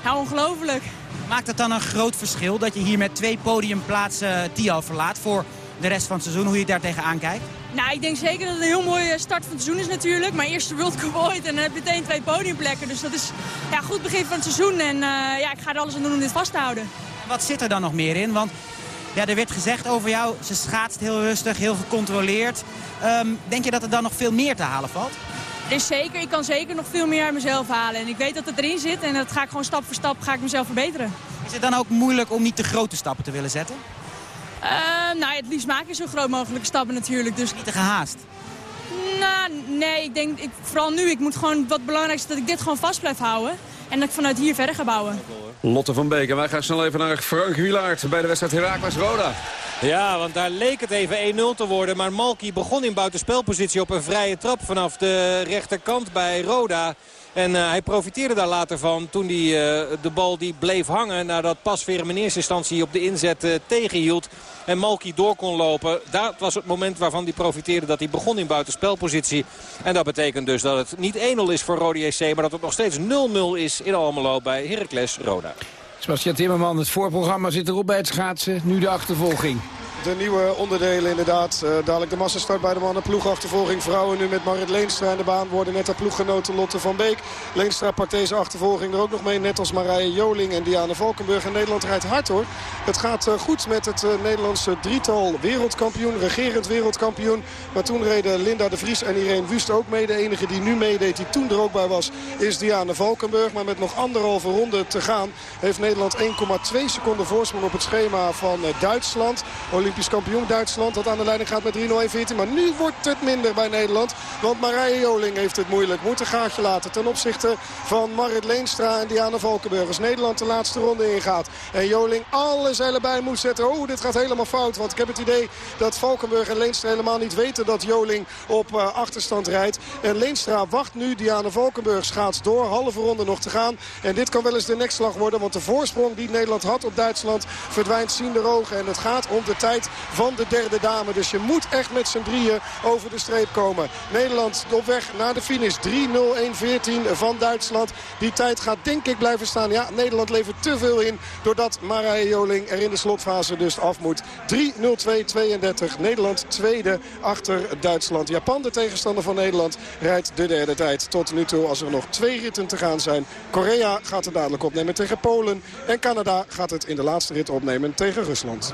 ja, ongelooflijk. Maakt het dan een groot verschil dat je hier met twee podiumplaatsen Tial verlaat voor de rest van het seizoen? Hoe je daar tegenaan kijkt? Nou, ik denk zeker dat het een heel mooie start van het seizoen is natuurlijk. Mijn eerste World Cup ooit en dan heb je meteen twee podiumplekken. Dus dat is ja, goed begin van het seizoen. En uh, ja, ik ga er alles aan doen om dit vast te houden. Wat zit er dan nog meer in? Want ja, er werd gezegd over jou, ze schaatst heel rustig, heel gecontroleerd. Um, denk je dat er dan nog veel meer te halen valt? Dus zeker, ik kan zeker nog veel meer uit mezelf halen. En ik weet dat het erin zit en dat ga ik gewoon stap voor stap ga ik mezelf verbeteren. Is het dan ook moeilijk om niet te grote stappen te willen zetten? Uh, nou, het liefst maak je zo groot mogelijke stappen natuurlijk. Dus... Niet te gehaast? Nou, nee, ik denk, ik, vooral nu, ik moet gewoon, wat belangrijk is dat ik dit gewoon vast blijf houden. En dat ik vanuit hier verder ga bouwen. Lotte van Beek en wij gaan snel even naar Frank Wielaert bij de wedstrijd Herakles Roda. Ja, want daar leek het even 1-0 te worden. Maar Malky begon in buitenspelpositie op een vrije trap vanaf de rechterkant bij Roda. En uh, hij profiteerde daar later van toen hij uh, de bal die bleef hangen... nadat Pasveer in eerste instantie op de inzet uh, tegenhield. En Malky door kon lopen. Dat was het moment waarvan hij profiteerde dat hij begon in buitenspelpositie. En dat betekent dus dat het niet 1-0 is voor Rode JC... maar dat het nog steeds 0-0 is in Almelo bij Heracles Roda. Sebastian Timmerman, het voorprogramma zit erop bij het schaatsen. Nu de achtervolging de nieuwe onderdelen inderdaad. Uh, dadelijk de massastart bij de mannen. Ploegachtervolging vrouwen nu met Marit Leenstra in de baan. Worden net haar ploeggenoten Lotte van Beek. Leenstra pakt deze achtervolging er ook nog mee. Net als Marije Joling en Diana Valkenburg. En Nederland rijdt hard hoor. Het gaat uh, goed met het uh, Nederlandse drietal wereldkampioen. Regerend wereldkampioen. Maar toen reden Linda de Vries en Irene Wust ook mee. De enige die nu meedeed, die toen er ook bij was, is Diana Valkenburg. Maar met nog anderhalve ronde te gaan heeft Nederland 1,2 seconden voorsprong op het schema van Duitsland. Olympisch kampioen Duitsland. Dat aan de leiding gaat met 3-0-1-14. Maar nu wordt het minder bij Nederland. Want Marije Joling heeft het moeilijk. Moet een gaatje laten ten opzichte van Marit Leenstra en Diana Valkenburg. Als Nederland de laatste ronde ingaat. En Joling alle zeilen bij moet zetten. Oh, dit gaat helemaal fout. Want ik heb het idee dat Valkenburg en Leenstra helemaal niet weten dat Joling op uh, achterstand rijdt. En Leenstra wacht nu. Diana Valkenburg schaats door. Halve ronde nog te gaan. En dit kan wel eens de nekslag worden. Want de voorsprong die Nederland had op Duitsland verdwijnt zien de ogen. En het gaat om de tijd van de derde dame. Dus je moet echt met z'n drieën over de streep komen. Nederland op weg naar de finish. 3-0-1-14 van Duitsland. Die tijd gaat denk ik blijven staan. Ja, Nederland levert te veel in. Doordat Marije Joling er in de slotfase dus af moet. 3-0-2-32. Nederland tweede achter Duitsland. Japan, de tegenstander van Nederland, rijdt de derde tijd. Tot nu toe als er nog twee ritten te gaan zijn. Korea gaat het dadelijk opnemen tegen Polen. En Canada gaat het in de laatste rit opnemen tegen Rusland.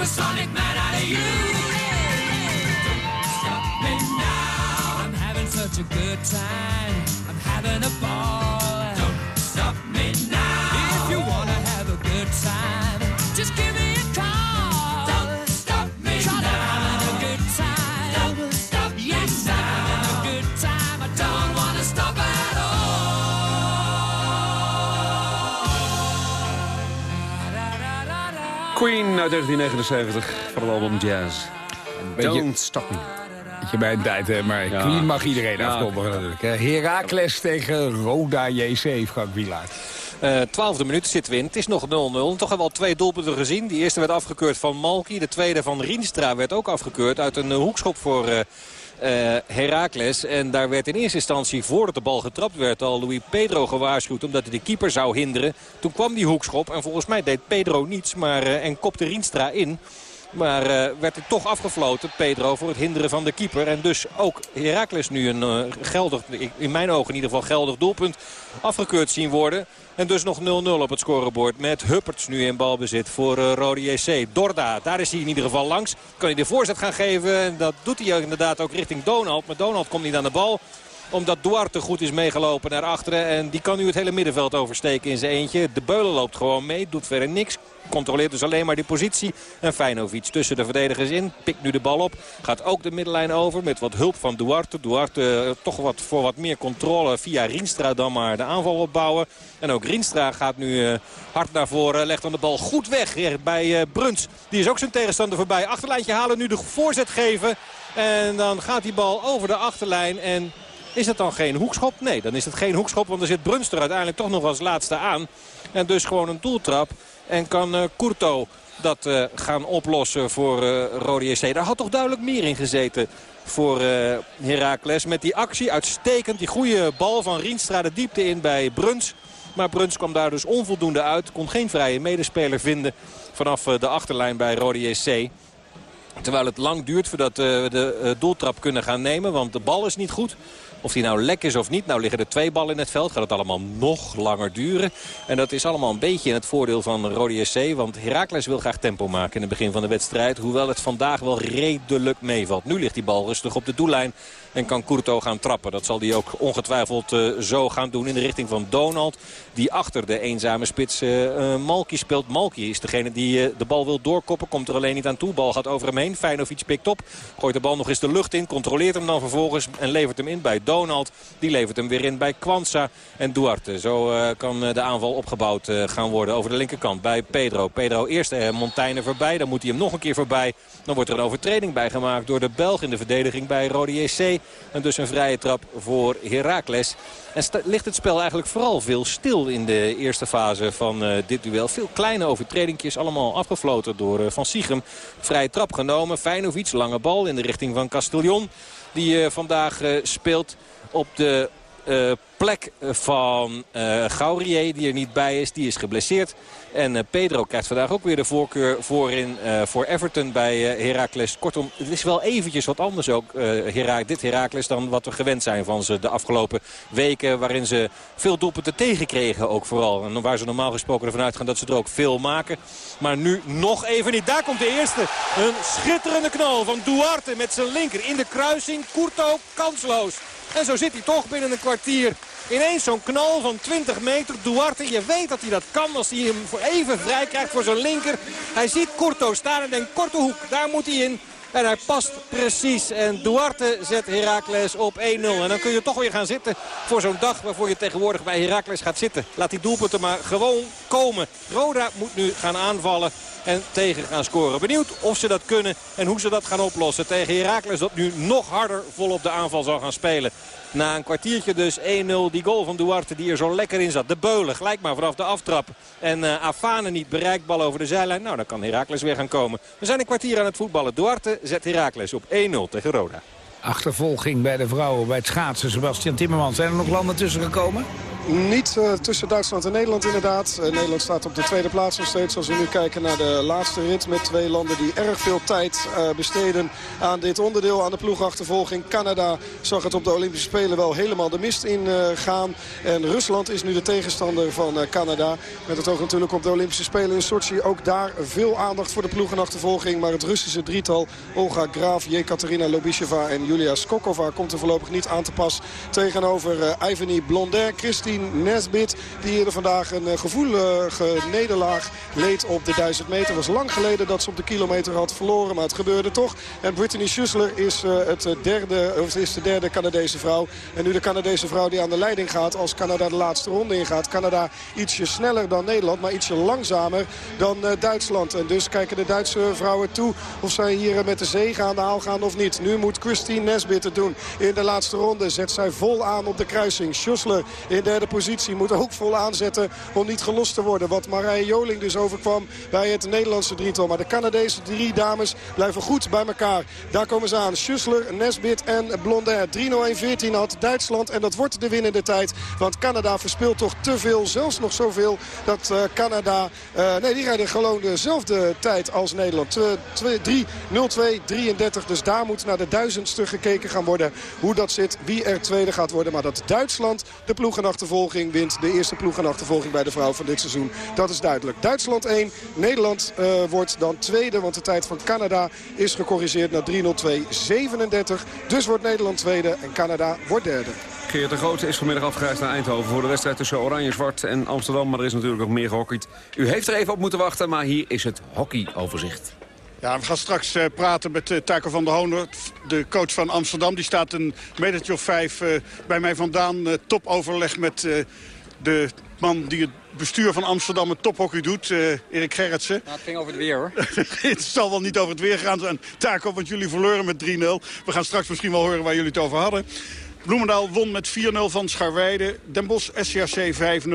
Supersonic man out of you. Stop me now. I'm having such a good time. I'm having a ball. Queen uit 1979 van het album Jazz. Beetje- Don't Stop Me. Je bij een tijd, hè, maar Ja. Queen mag iedereen Ja. afkondigen natuurlijk. hè. Heracles tegen Roda JC, Frank Wielaert. Eh, Twaalfde minuut zitten we in. Het is nog 0-0. Toch hebben we al twee doelpunten gezien. Die eerste werd afgekeurd van Malki. De tweede van Rienstra werd ook afgekeurd uit een eh, hoekschop voor eh, Heracles. En daar werd in eerste instantie voordat de bal getrapt werd al Louis Pedro gewaarschuwd. Omdat hij de keeper zou hinderen. Toen kwam die hoekschop en volgens mij deed Pedro niets. Maar, eh, en kopte Rienstra in. Maar eh, werd het toch afgefloten, Pedro, voor het hinderen van de keeper. En dus ook Heracles nu een eh, geldig, in mijn ogen in ieder geval geldig doelpunt afgekeurd zien worden. En dus nog 0-0 op het scorebord met Hupperts nu in balbezit voor uh, Rode JC. Dorda, daar is hij in ieder geval langs. Kan hij de voorzet gaan geven en dat doet hij inderdaad ook richting Donald. Maar Donald komt niet aan de bal omdat Duarte goed is meegelopen naar achteren. En die kan nu het hele middenveld oversteken in zijn eentje. De Beulen loopt gewoon mee, doet verder niks. Controleert dus alleen maar die positie. En Feinovic tussen de verdedigers in. Pikt nu de bal op. Gaat ook de middenlijn over met wat hulp van Duarte. Duarte eh, toch wat, voor wat meer controle via Rienstra dan maar de aanval opbouwen. En ook Rienstra gaat nu eh, hard naar voren. Legt dan de bal goed weg bij eh, Bruns. Die is ook zijn tegenstander voorbij. Achterlijntje halen, nu de voorzet geven. En dan gaat die bal over de achterlijn. En is het dan geen hoekschop? Nee, dan is het geen hoekschop. Want er zit Bruns er uiteindelijk toch nog als laatste aan. En dus gewoon een doeltrap. En kan uh, Courto dat uh, gaan oplossen voor uh, Rode. Daar had toch duidelijk meer in gezeten voor uh, Heracles. Met die actie uitstekend. Die goede bal van Rienstra de diepte in bij Bruns. Maar Bruns kwam daar dus onvoldoende uit. Kon geen vrije medespeler vinden vanaf de achterlijn bij Rode JC. Terwijl het lang duurt voordat we de doeltrap kunnen gaan nemen. Want de bal is niet goed. Of die nou lek is of niet. Nou liggen er twee ballen in het veld. Gaat het allemaal nog langer duren. En dat is allemaal een beetje in het voordeel van Rode SC. Want Heracles wil graag tempo maken in het begin van de wedstrijd. Hoewel het vandaag wel redelijk meevalt. Nu ligt die bal rustig op de doellijn. En kan Courto gaan trappen. Dat zal hij ook ongetwijfeld uh, zo gaan doen in de richting van Donald. Die achter de eenzame spits uh, uh, Malki speelt. Malki is degene die de bal wil doorkoppen. Komt er alleen niet aan toe. Bal gaat over hem heen. Feinovic pikt op. Gooit de bal nog eens de lucht in. Controleert hem dan vervolgens. En levert hem in bij Donald. Die levert hem weer in bij Kwanza en Duarte. Zo kan de aanval opgebouwd gaan worden over de linkerkant bij Pedro. Pedro eerst Montaigne voorbij. Dan moet hij hem nog een keer voorbij. Dan wordt er een overtreding bijgemaakt door de Belg in de verdediging bij Rode JC. En dus een vrije trap voor Heracles. En ligt het spel eigenlijk vooral veel stil in de eerste fase van uh, dit duel. Veel kleine overtredingjes, allemaal afgefloten door uh, Van Siegem. Vrije trap genomen. Feinovic, lange bal in de richting van Castellon. Die uh, vandaag speelt op de plek van Gaurier, die er niet bij is. Die is geblesseerd. En uh, Pedro krijgt vandaag ook weer de voorkeur voorin uh, voor Everton bij uh, Heracles. Kortom, het is wel eventjes wat anders ook, Hera dit Heracles, dan wat we gewend zijn van ze de afgelopen weken. Waarin ze veel doelpunten tegenkregen ook vooral. En waar ze normaal gesproken ervan uitgaan dat ze er ook veel maken. Maar nu nog even niet. Daar komt de eerste. Een schitterende knal van Duarte met zijn linker in de kruising. Courto kansloos. En zo zit hij toch binnen een kwartier. Ineens zo'n knal van 20 meter. Duarte, je weet dat hij dat kan als hij hem voor even vrij krijgt voor zijn linker. Hij ziet Courto staan en denkt, korte hoek, daar moet hij in. En hij past precies. En Duarte zet Heracles op 1-0. En dan kun je toch weer gaan zitten voor zo'n dag waarvoor je tegenwoordig bij Heracles gaat zitten. Laat die doelpunten maar gewoon komen. Roda moet nu gaan aanvallen en tegen gaan scoren. Benieuwd of ze dat kunnen en hoe ze dat gaan oplossen. Tegen Heracles dat nu nog harder vol op de aanval zal gaan spelen. Na een kwartiertje dus 1-0 die goal van Duarte die er zo lekker in zat. De beulen gelijk maar vanaf de aftrap. En uh, Afane niet bereikt, bal over de zijlijn. Nou, dan kan Heracles weer gaan komen. We zijn een kwartier aan het voetballen. Duarte zet Heracles op 1-0 tegen Roda. Achtervolging bij de vrouwen bij het schaatsen. Sebastian Timmermans, zijn er nog landen tussen gekomen? Niet uh, tussen Duitsland en Nederland inderdaad. Uh, Nederland staat op de tweede plaats nog steeds. Als we nu kijken naar de laatste rit met twee landen die erg veel tijd uh, besteden aan dit onderdeel. Aan de ploegachtervolging. Canada zag het op de Olympische Spelen wel helemaal de mist in gaan. En Rusland is nu de tegenstander van Canada. Met het oog natuurlijk op de Olympische Spelen in Sochi. Ook daar veel aandacht voor de ploegenachtervolging. Maar het Russische drietal Olga Graaf, Jekaterina Lobisheva en Julia Skokova komt er voorlopig niet aan te pas. Tegenover Ivany Blondet, Christine Nesbit. Die eerder vandaag een gevoelige nederlaag leed op de 1000 meter. Was lang geleden dat ze op de kilometer had verloren. Maar het gebeurde toch. En Brittany Schussler is, het derde, of is de derde Canadese vrouw. En nu de Canadese vrouw die aan de leiding gaat als Canada de laatste ronde ingaat. Canada ietsje sneller dan Nederland. Maar ietsje langzamer dan Duitsland. En dus kijken de Duitse vrouwen toe of zij hier met de zege aan de haal gaan of niet. Nu moet Christine Nesbit het doen. In de laatste ronde zet zij vol aan op de kruising. Schussler in derde positie. Moet ook vol aanzetten om niet gelost te worden. Wat Marije Joling dus overkwam bij het Nederlandse drietal. Maar de Canadese drie dames blijven goed bij elkaar. Daar komen ze aan. Schussler, Nesbit en Blondet. 3-0-1-14 had Duitsland. En dat wordt de winnende tijd. Want Canada verspeelt toch te veel. Zelfs nog zoveel dat uh, Canada... Uh, nee, die rijden gewoon dezelfde tijd als Nederland. 3-0-2-33. Dus daar moet naar de duizendste gekeken gaan worden. Hoe dat zit, wie er tweede gaat worden. Maar dat Duitsland de ploegenachtervolging wint. De eerste ploegenachtervolging bij de vrouw van dit seizoen. Dat is duidelijk. Duitsland 1. Nederland uh, wordt dan tweede. Want de tijd van Canada is gecorrigeerd naar 3.02.37. Dus wordt Nederland tweede en Canada wordt derde. Geert de Grote is vanmiddag afgereisd naar Eindhoven... voor de wedstrijd tussen Oranje-Zwart en Amsterdam. Maar er is natuurlijk ook meer gehockeyd. U heeft er even op moeten wachten, maar hier is het hockeyoverzicht. Ja, we gaan straks uh, praten met uh, Taco van der Honer, de coach van Amsterdam. Die staat een metertje of vijf uh, bij mij vandaan. topoverleg met de man die het bestuur van Amsterdam het tophockey doet, Erik Gerritsen. Nou, het ging over het weer, hoor. het zal wel niet over het weer gaan zijn. Taco, want jullie verloren met 3-0. We gaan straks misschien wel horen waar jullie het over hadden. Bloemendaal won met 4-0 van Scharweide. Den Bosch SCRC 5-0.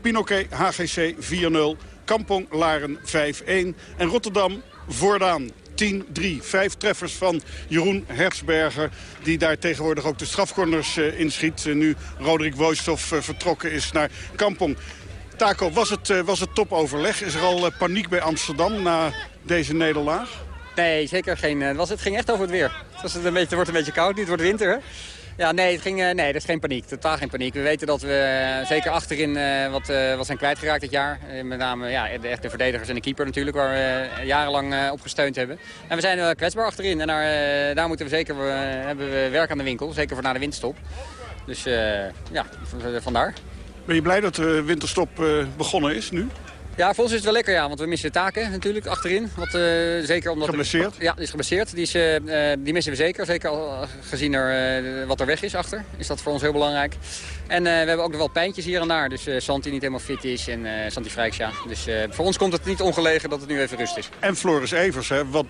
Pinoquet HGC 4-0. Kampong Laren 5-1. En Rotterdam Voordaan 10-3. Vijf treffers van Jeroen Hersberger. Die daar tegenwoordig ook de strafcorners uh, inschiet. Nu Roderick Woisthoff uh, vertrokken is naar Kampong. Taco, was het, was het topoverleg? Is er al paniek bij Amsterdam na deze nederlaag? Nee, zeker geen. Was, het ging echt over het weer. Het, was een beetje, het wordt een beetje koud nu, het wordt winter. Hè? Ja, nee, het ging, nee, dat is geen paniek. Totaal geen paniek. We weten dat we zeker achterin uh, wat, wat zijn kwijtgeraakt dit jaar. Met name ja, de echte verdedigers en de keeper natuurlijk, waar we jarenlang op gesteund hebben. En we zijn kwetsbaar achterin. En daar, daar moeten we zeker, hebben we werk aan de winkel. Zeker voor na de winterstop. Dus ja, vandaar. Ben je blij dat de winterstop begonnen is nu? Ja, voor ons is het wel lekker, ja, want we missen taken natuurlijk achterin. Wat, uh, zeker omdat geblesseerd? ja, die is geblesseerd. Die, is, uh, die missen we zeker. Zeker al gezien er, uh, wat er weg is achter. Is dat voor ons heel belangrijk. En we hebben ook nog wel pijntjes hier en daar. Dus Santi niet helemaal fit is en Santi Frijksja. Dus voor ons komt het niet ongelegen dat het nu even rust is. En Floris Evers, hè, wat,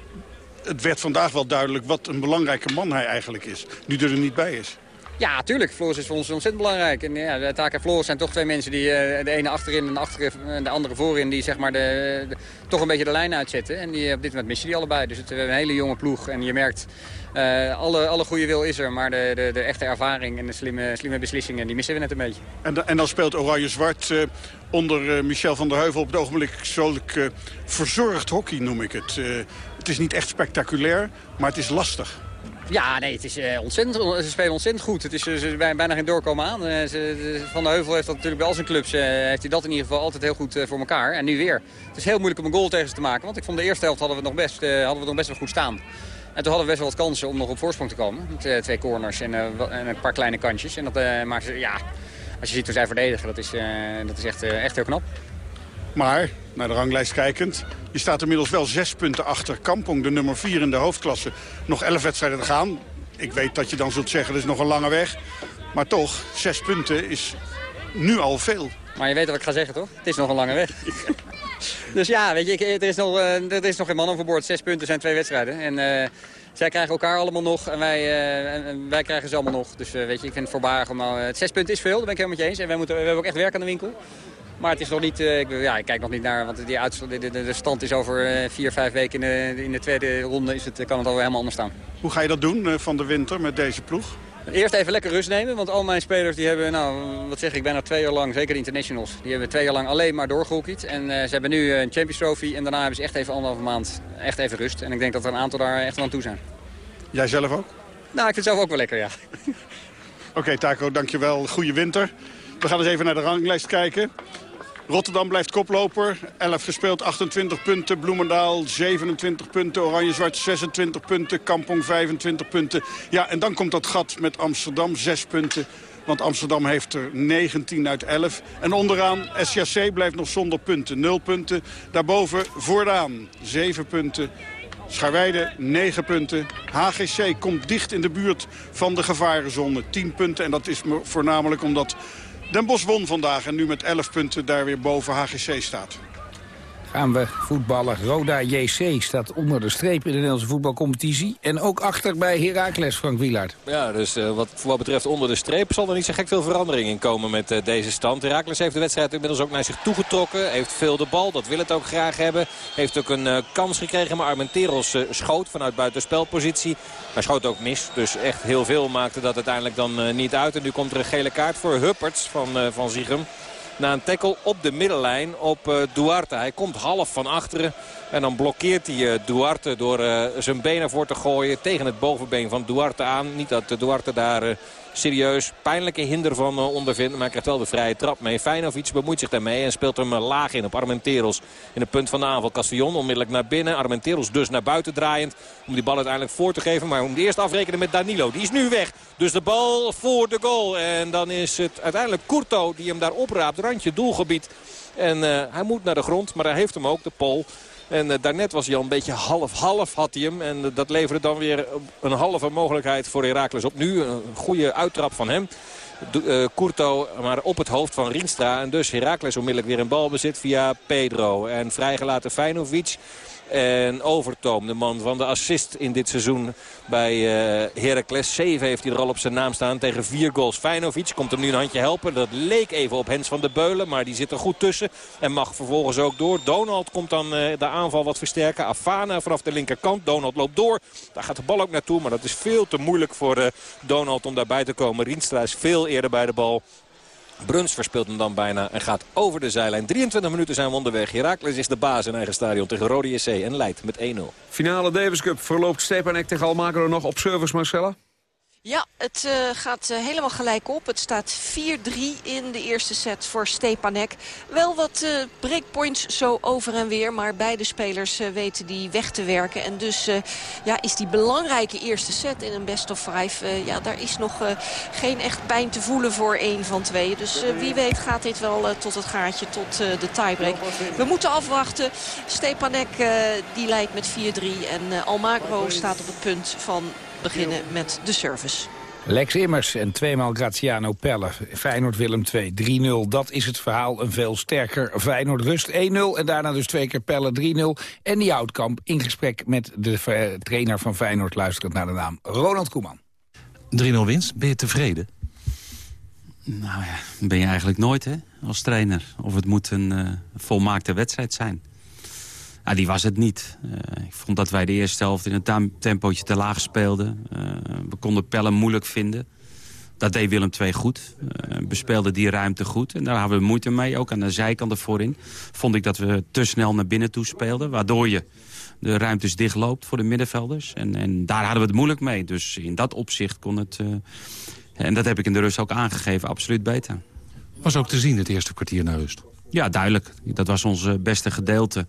het werd vandaag wel duidelijk wat een belangrijke man hij eigenlijk is. Nu er niet bij is. Ja, tuurlijk. Floris is voor ons ontzettend belangrijk. En ja, Taak en Floris zijn toch twee mensen die uh, de ene achterin en de, achter, de andere voorin... die zeg maar de, toch een beetje de lijn uitzetten. En die, op dit moment missen die allebei. Dus het is een hele jonge ploeg. En je merkt, uh, alle, alle goede wil is er. Maar de, de, de echte ervaring en de slimme, slimme beslissingen, die missen we net een beetje. En, en dan speelt Oranje-Zwart onder Michel van der Heuvel op het ogenblik... zulk verzorgd hockey, noem ik het. het is niet echt spectaculair, maar het is lastig. Ja, nee, het is, uh, ontzettend, ze spelen ontzettend goed. Het is ze is bijna geen doorkomen aan. Uh, ze, van der Heuvel heeft dat natuurlijk bij al zijn clubs... Uh, heeft hij dat in ieder geval altijd heel goed voor elkaar. En nu weer. Het is heel moeilijk om een goal tegen ze te maken. Want ik vond de eerste helft hadden we nog best, hadden we nog best wel goed staan. En toen hadden we best wel wat kansen om nog op voorsprong te komen. Met twee corners en, en, een paar kleine kantjes. En dat ze, ja, als je ziet hoe zij verdedigen, dat is, dat is echt, echt heel knap. Maar, naar de ranglijst kijkend, je staat inmiddels wel zes punten achter Kampong, de nummer vier in de hoofdklasse. Nog elf wedstrijden te gaan. Ik weet dat je dan zult zeggen, dat is nog een lange weg. Maar toch, zes punten is nu al veel. Maar je weet wat ik ga zeggen, toch? Het is nog een lange weg. dus ja, weet je, er, is nog, er is nog geen man overboord. Zes punten zijn twee wedstrijden. En uh, zij krijgen elkaar allemaal nog en wij, uh, en wij krijgen ze allemaal nog. Dus uh, weet je, ik vind het voorbarig om... Uh, zes punten is veel, daar ben ik helemaal met je eens. En wij, moeten, we hebben ook echt werk aan de winkel. Maar het is nog niet, uh, ik, ja, ik kijk nog niet naar, want die de, de, de, stand is over uh, vier, vijf weken in de, in de tweede ronde is het, kan het al helemaal anders staan. Hoe ga je dat doen uh, van de winter met deze ploeg? Eerst even lekker rust nemen, want al mijn spelers die hebben, nou, wat zeg ik, bijna twee jaar lang, zeker de internationals, die hebben twee jaar lang alleen maar doorgehockeyd. En ze hebben nu een Champions Trophy en daarna hebben ze echt even anderhalve maand echt even rust. En ik denk dat er een aantal daar echt aan toe zijn. Jij zelf ook? Nou, ik vind het zelf ook wel lekker, ja. Oké, okay, Taco, dankjewel. Goede winter. We gaan eens even naar de ranglijst kijken. Rotterdam blijft koploper. 11 gespeeld, 28 punten. Bloemendaal 27 punten. Oranje-Zwart 26 punten. Kampong 25 punten. Ja, en dan komt dat gat met Amsterdam 6 punten. Want Amsterdam heeft er 19 uit 11. En onderaan SJC blijft nog zonder punten. 0 punten. Daarboven Voordaan 7 punten. Scharweide 9 punten. HGC komt dicht in de buurt van de gevarenzone. 10 punten. En dat is voornamelijk omdat Den Bosch won vandaag en nu met 11 punten daar weer boven HGC staat. Gaan we voetballen. Roda JC staat onder de streep in de Nederlandse voetbalcompetitie. En ook achter bij Heracles, Frank Wielaert. Ja, dus uh, wat, wat betreft onder de streep zal er niet zo gek veel verandering in komen met uh, deze stand. Heracles heeft de wedstrijd inmiddels ook naar zich toegetrokken. Heeft veel de bal, dat wil het ook graag hebben. Heeft ook een uh, kans gekregen, maar Armenteros schoot vanuit buitenspelpositie. Maar schoot ook mis, dus echt heel veel maakte dat uiteindelijk dan niet uit. En nu komt er een gele kaart voor Hupperts van, van Ziegem na een tackle op de middenlijn op uh, Duarte. Hij komt half van achteren en dan blokkeert hij uh, Duarte door uh, zijn benen voor te gooien tegen het bovenbeen van Duarte aan. Niet dat Duarte daar serieus pijnlijke hinder van ondervindt. Maar hij krijgt wel de vrije trap mee. Feinovic bemoeit zich daarmee en speelt hem laag in op Armenteros. In het punt van de aanval. Castillon onmiddellijk naar binnen. Armenteros dus naar buiten draaiend. Om die bal uiteindelijk voor te geven. Maar om die eerst afrekenen met Danilo. Die is nu weg. Dus de bal voor de goal. En dan is het uiteindelijk Courto die hem daar opraapt. Randje doelgebied. En uh, hij moet naar de grond. Maar hij heeft hem ook, de Pol. En uh, daarnet was hij al een beetje half-half had hij hem. En uh, dat leverde dan weer een halve mogelijkheid voor Heracles op. Nu een goede uittrap van hem. Uh, Courto maar op het hoofd van Rienstra. En dus Heracles onmiddellijk weer een balbezit via Pedro. En vrijgelaten Feinovic. En Overtoom, de man van de assist in dit seizoen bij uh, Heracles. 7 heeft hij er al op zijn naam staan tegen vier goals. Feinovic komt hem nu een handje helpen. Dat leek even op Hens van de Beulen, maar die zit er goed tussen. En mag vervolgens ook door. Donald komt dan uh, de aanval wat versterken. Afana vanaf de linkerkant. Donald loopt door. Daar gaat de bal ook naartoe, maar dat is veel te moeilijk voor uh, Donald om daarbij te komen. Rienstra is veel eerder bij de bal. Bruns verspeelt hem dan bijna en gaat over de zijlijn. 23 minuten zijn we onderweg. Heracles is de baas in eigen stadion tegen Rode JC en leidt met 1-0. Finale Davis Cup verloopt Stepanek tegen Almagro nog op service, Marcella? Ja, het uh, gaat uh, helemaal gelijk op. Het staat 4-3 in de eerste set voor Stepanek. Wel wat uh, breakpoints zo over en weer. Maar beide spelers weten die weg te werken. En dus ja, is die belangrijke eerste set in een best of five... ja, daar is nog geen echt pijn te voelen voor één van twee. Dus wie weet gaat dit wel tot het gaatje, tot de tiebreak. We moeten afwachten. Stepanek die leidt met 4-3. En Almagro staat op het punt van beginnen met de service. Lex Immers en tweemaal Graziano Pelle. Feyenoord Willem 2, 3-0. Dat is het verhaal. Een veel sterker Feyenoord rust 1-0. En daarna dus twee keer Pelle 3-0. En die Oudkamp in gesprek met de trainer van Feyenoord... luisterend naar de naam Ronald Koeman. 3-0 winst, ben je tevreden? Nou ja, ben je eigenlijk nooit hè, als trainer. Of het moet een uh, volmaakte wedstrijd zijn. Die was het niet. Uh, ik vond dat wij de eerste helft in een tempootje te laag speelden. Uh, we konden pellen moeilijk vinden. Dat deed Willem II goed. Uh, bespeelde die ruimte goed. En daar hadden we moeite mee. Ook aan de zijkanten voorin. Vond ik dat we te snel naar binnen toe speelden. Waardoor je de ruimtes dichtloopt voor de middenvelders. En, en daar hadden we het moeilijk mee. Dus in dat opzicht kon het... En dat heb ik in de rust ook aangegeven, absoluut beter. Was ook te zien het eerste kwartier naar rust? Ja, duidelijk. Dat was ons beste gedeelte.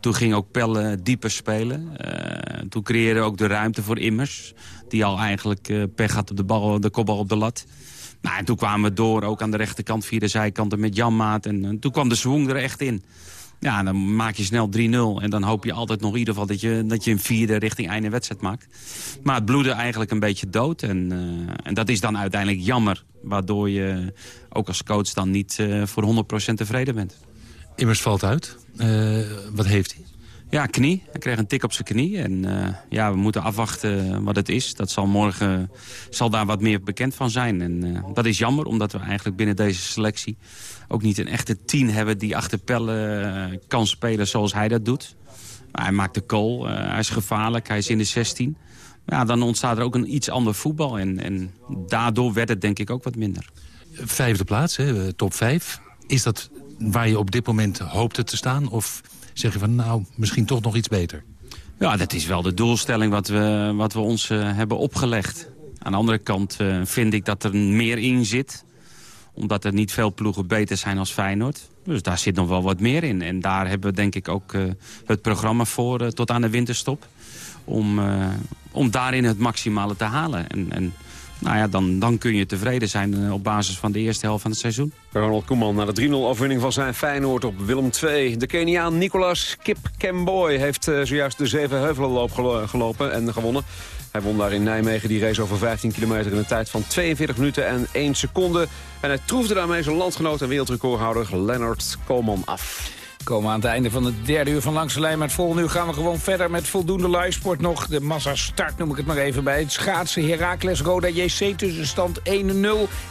Toen ging ook Pelle dieper spelen. Uh, toen creëerde ook de ruimte voor Immers. Die al eigenlijk uh, pech had op de, bal, de kopbal op de lat. Nou, en toen kwamen we door, ook aan de rechterkant via de zijkanten met Janmaat. En, en toen kwam de zwong er echt in. Ja, dan maak je snel 3-0. En dan hoop je altijd nog in ieder geval dat je, dat je een vierde richting einde wedstrijd maakt. Maar het bloedde eigenlijk een beetje dood. En, en dat is dan uiteindelijk jammer. Waardoor je ook als coach dan niet voor 100% tevreden bent. Immers valt uit. Uh, wat heeft hij? Ja, knie. Hij kreeg een tik op zijn knie. En uh, ja, we moeten afwachten wat het is. Dat zal morgen zal daar wat meer bekend van zijn. En uh, dat is jammer, omdat we eigenlijk binnen deze selectie... ook niet een echte tien hebben die achter pellen kan spelen zoals hij dat doet. Maar hij maakt de goal, hij is gevaarlijk, hij is in de 16. Ja, dan ontstaat er ook een iets ander voetbal. En, en daardoor werd het denk ik ook wat minder. Vijfde plaats, hè, top vijf. Is dat waar je op dit moment hoopte te staan? Of zeg je van nou, misschien toch nog iets beter? Ja, dat is wel de doelstelling wat we, wat we ons uh, hebben opgelegd. Aan de andere kant uh, vind ik dat er meer in zit. Omdat er niet veel ploegen beter zijn als Feyenoord. Dus daar zit nog wel wat meer in. En daar hebben we denk ik ook uh, het programma voor tot aan de winterstop. Om, om daarin het maximale te halen. En, en nou ja, dan, dan kun je tevreden zijn op basis van de eerste helft van het seizoen. Ronald Koeman na de 3-0 overwinning van zijn Feyenoord op Willem II. De Keniaan Nicolas Kip Kemboy heeft uh, zojuist de Zevenheuvelenloop gelopen en gewonnen. Hij won daar in Nijmegen die race over 15 kilometer in een tijd van 42 minuten en 1 seconde. En hij troefde daarmee zijn landgenoot en wereldrecordhouder Lennart Koolman af komen aan het einde van het derde uur van Langs de Lijn. Maar het volgende uur gaan we gewoon verder met voldoende livesport nog. De massa start noem ik het maar even bij. Het schaatsen Heracles Roda JC tussenstand 1-0.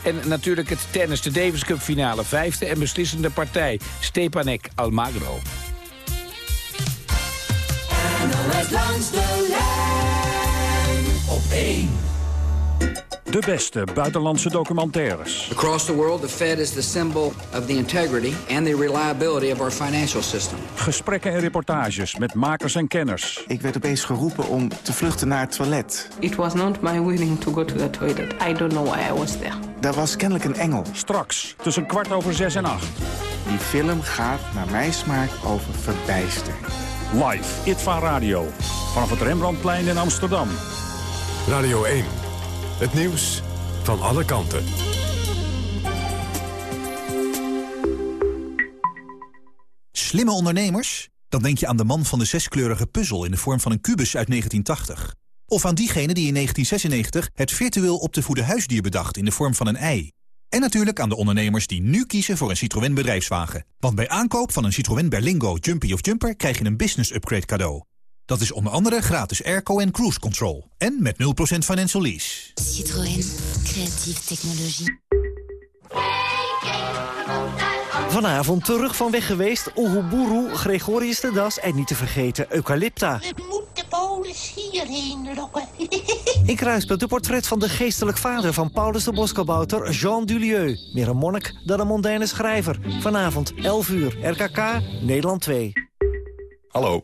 En natuurlijk het tennis, de Davis Cup finale. Vijfde en beslissende partij. Stepanek Almagro. NOS langs de lijn op 1. De beste buitenlandse documentaires. Across the world, the Fed is the symbol of the integrity and the reliability of our financial system. Gesprekken en reportages met makers en kenners. Ik werd opeens geroepen om te vluchten naar het toilet. It was not my willing to go to the toilet. I don't know why I was there. Daar was kennelijk een engel. Straks, tussen kwart over zes en acht. Die film gaat, naar mijn smaak, over verbijstering. Live, Itva Radio. Vanaf het Rembrandtplein in Amsterdam. Radio 1. Het nieuws van alle kanten. Slimme ondernemers? Dan denk je aan de man van de zeskleurige puzzel in de vorm van een kubus uit 1980. Of aan diegene die in 1996 het virtueel op te voeden huisdier bedacht in de vorm van een ei. En natuurlijk aan de ondernemers die nu kiezen voor een Citroën bedrijfswagen. Want bij aankoop van een Citroën Berlingo, Jumpy of Jumper krijg je een business upgrade cadeau. Dat is onder andere gratis airco en cruise control. En met 0% financial lease. Citroën. Creatieve technologie. Vanavond terug van weg geweest. Oehuburu, Gregorius de Das en niet te vergeten Eucalypta. Het moet de polis hierheen lokken. In Kruisbeeld de portret van de geestelijk vader van Paulus de Boskabouter, Jean Dulieu. Meer een monnik dan een mondaine schrijver. Vanavond 11 uur, RKK, Nederland 2. Hallo,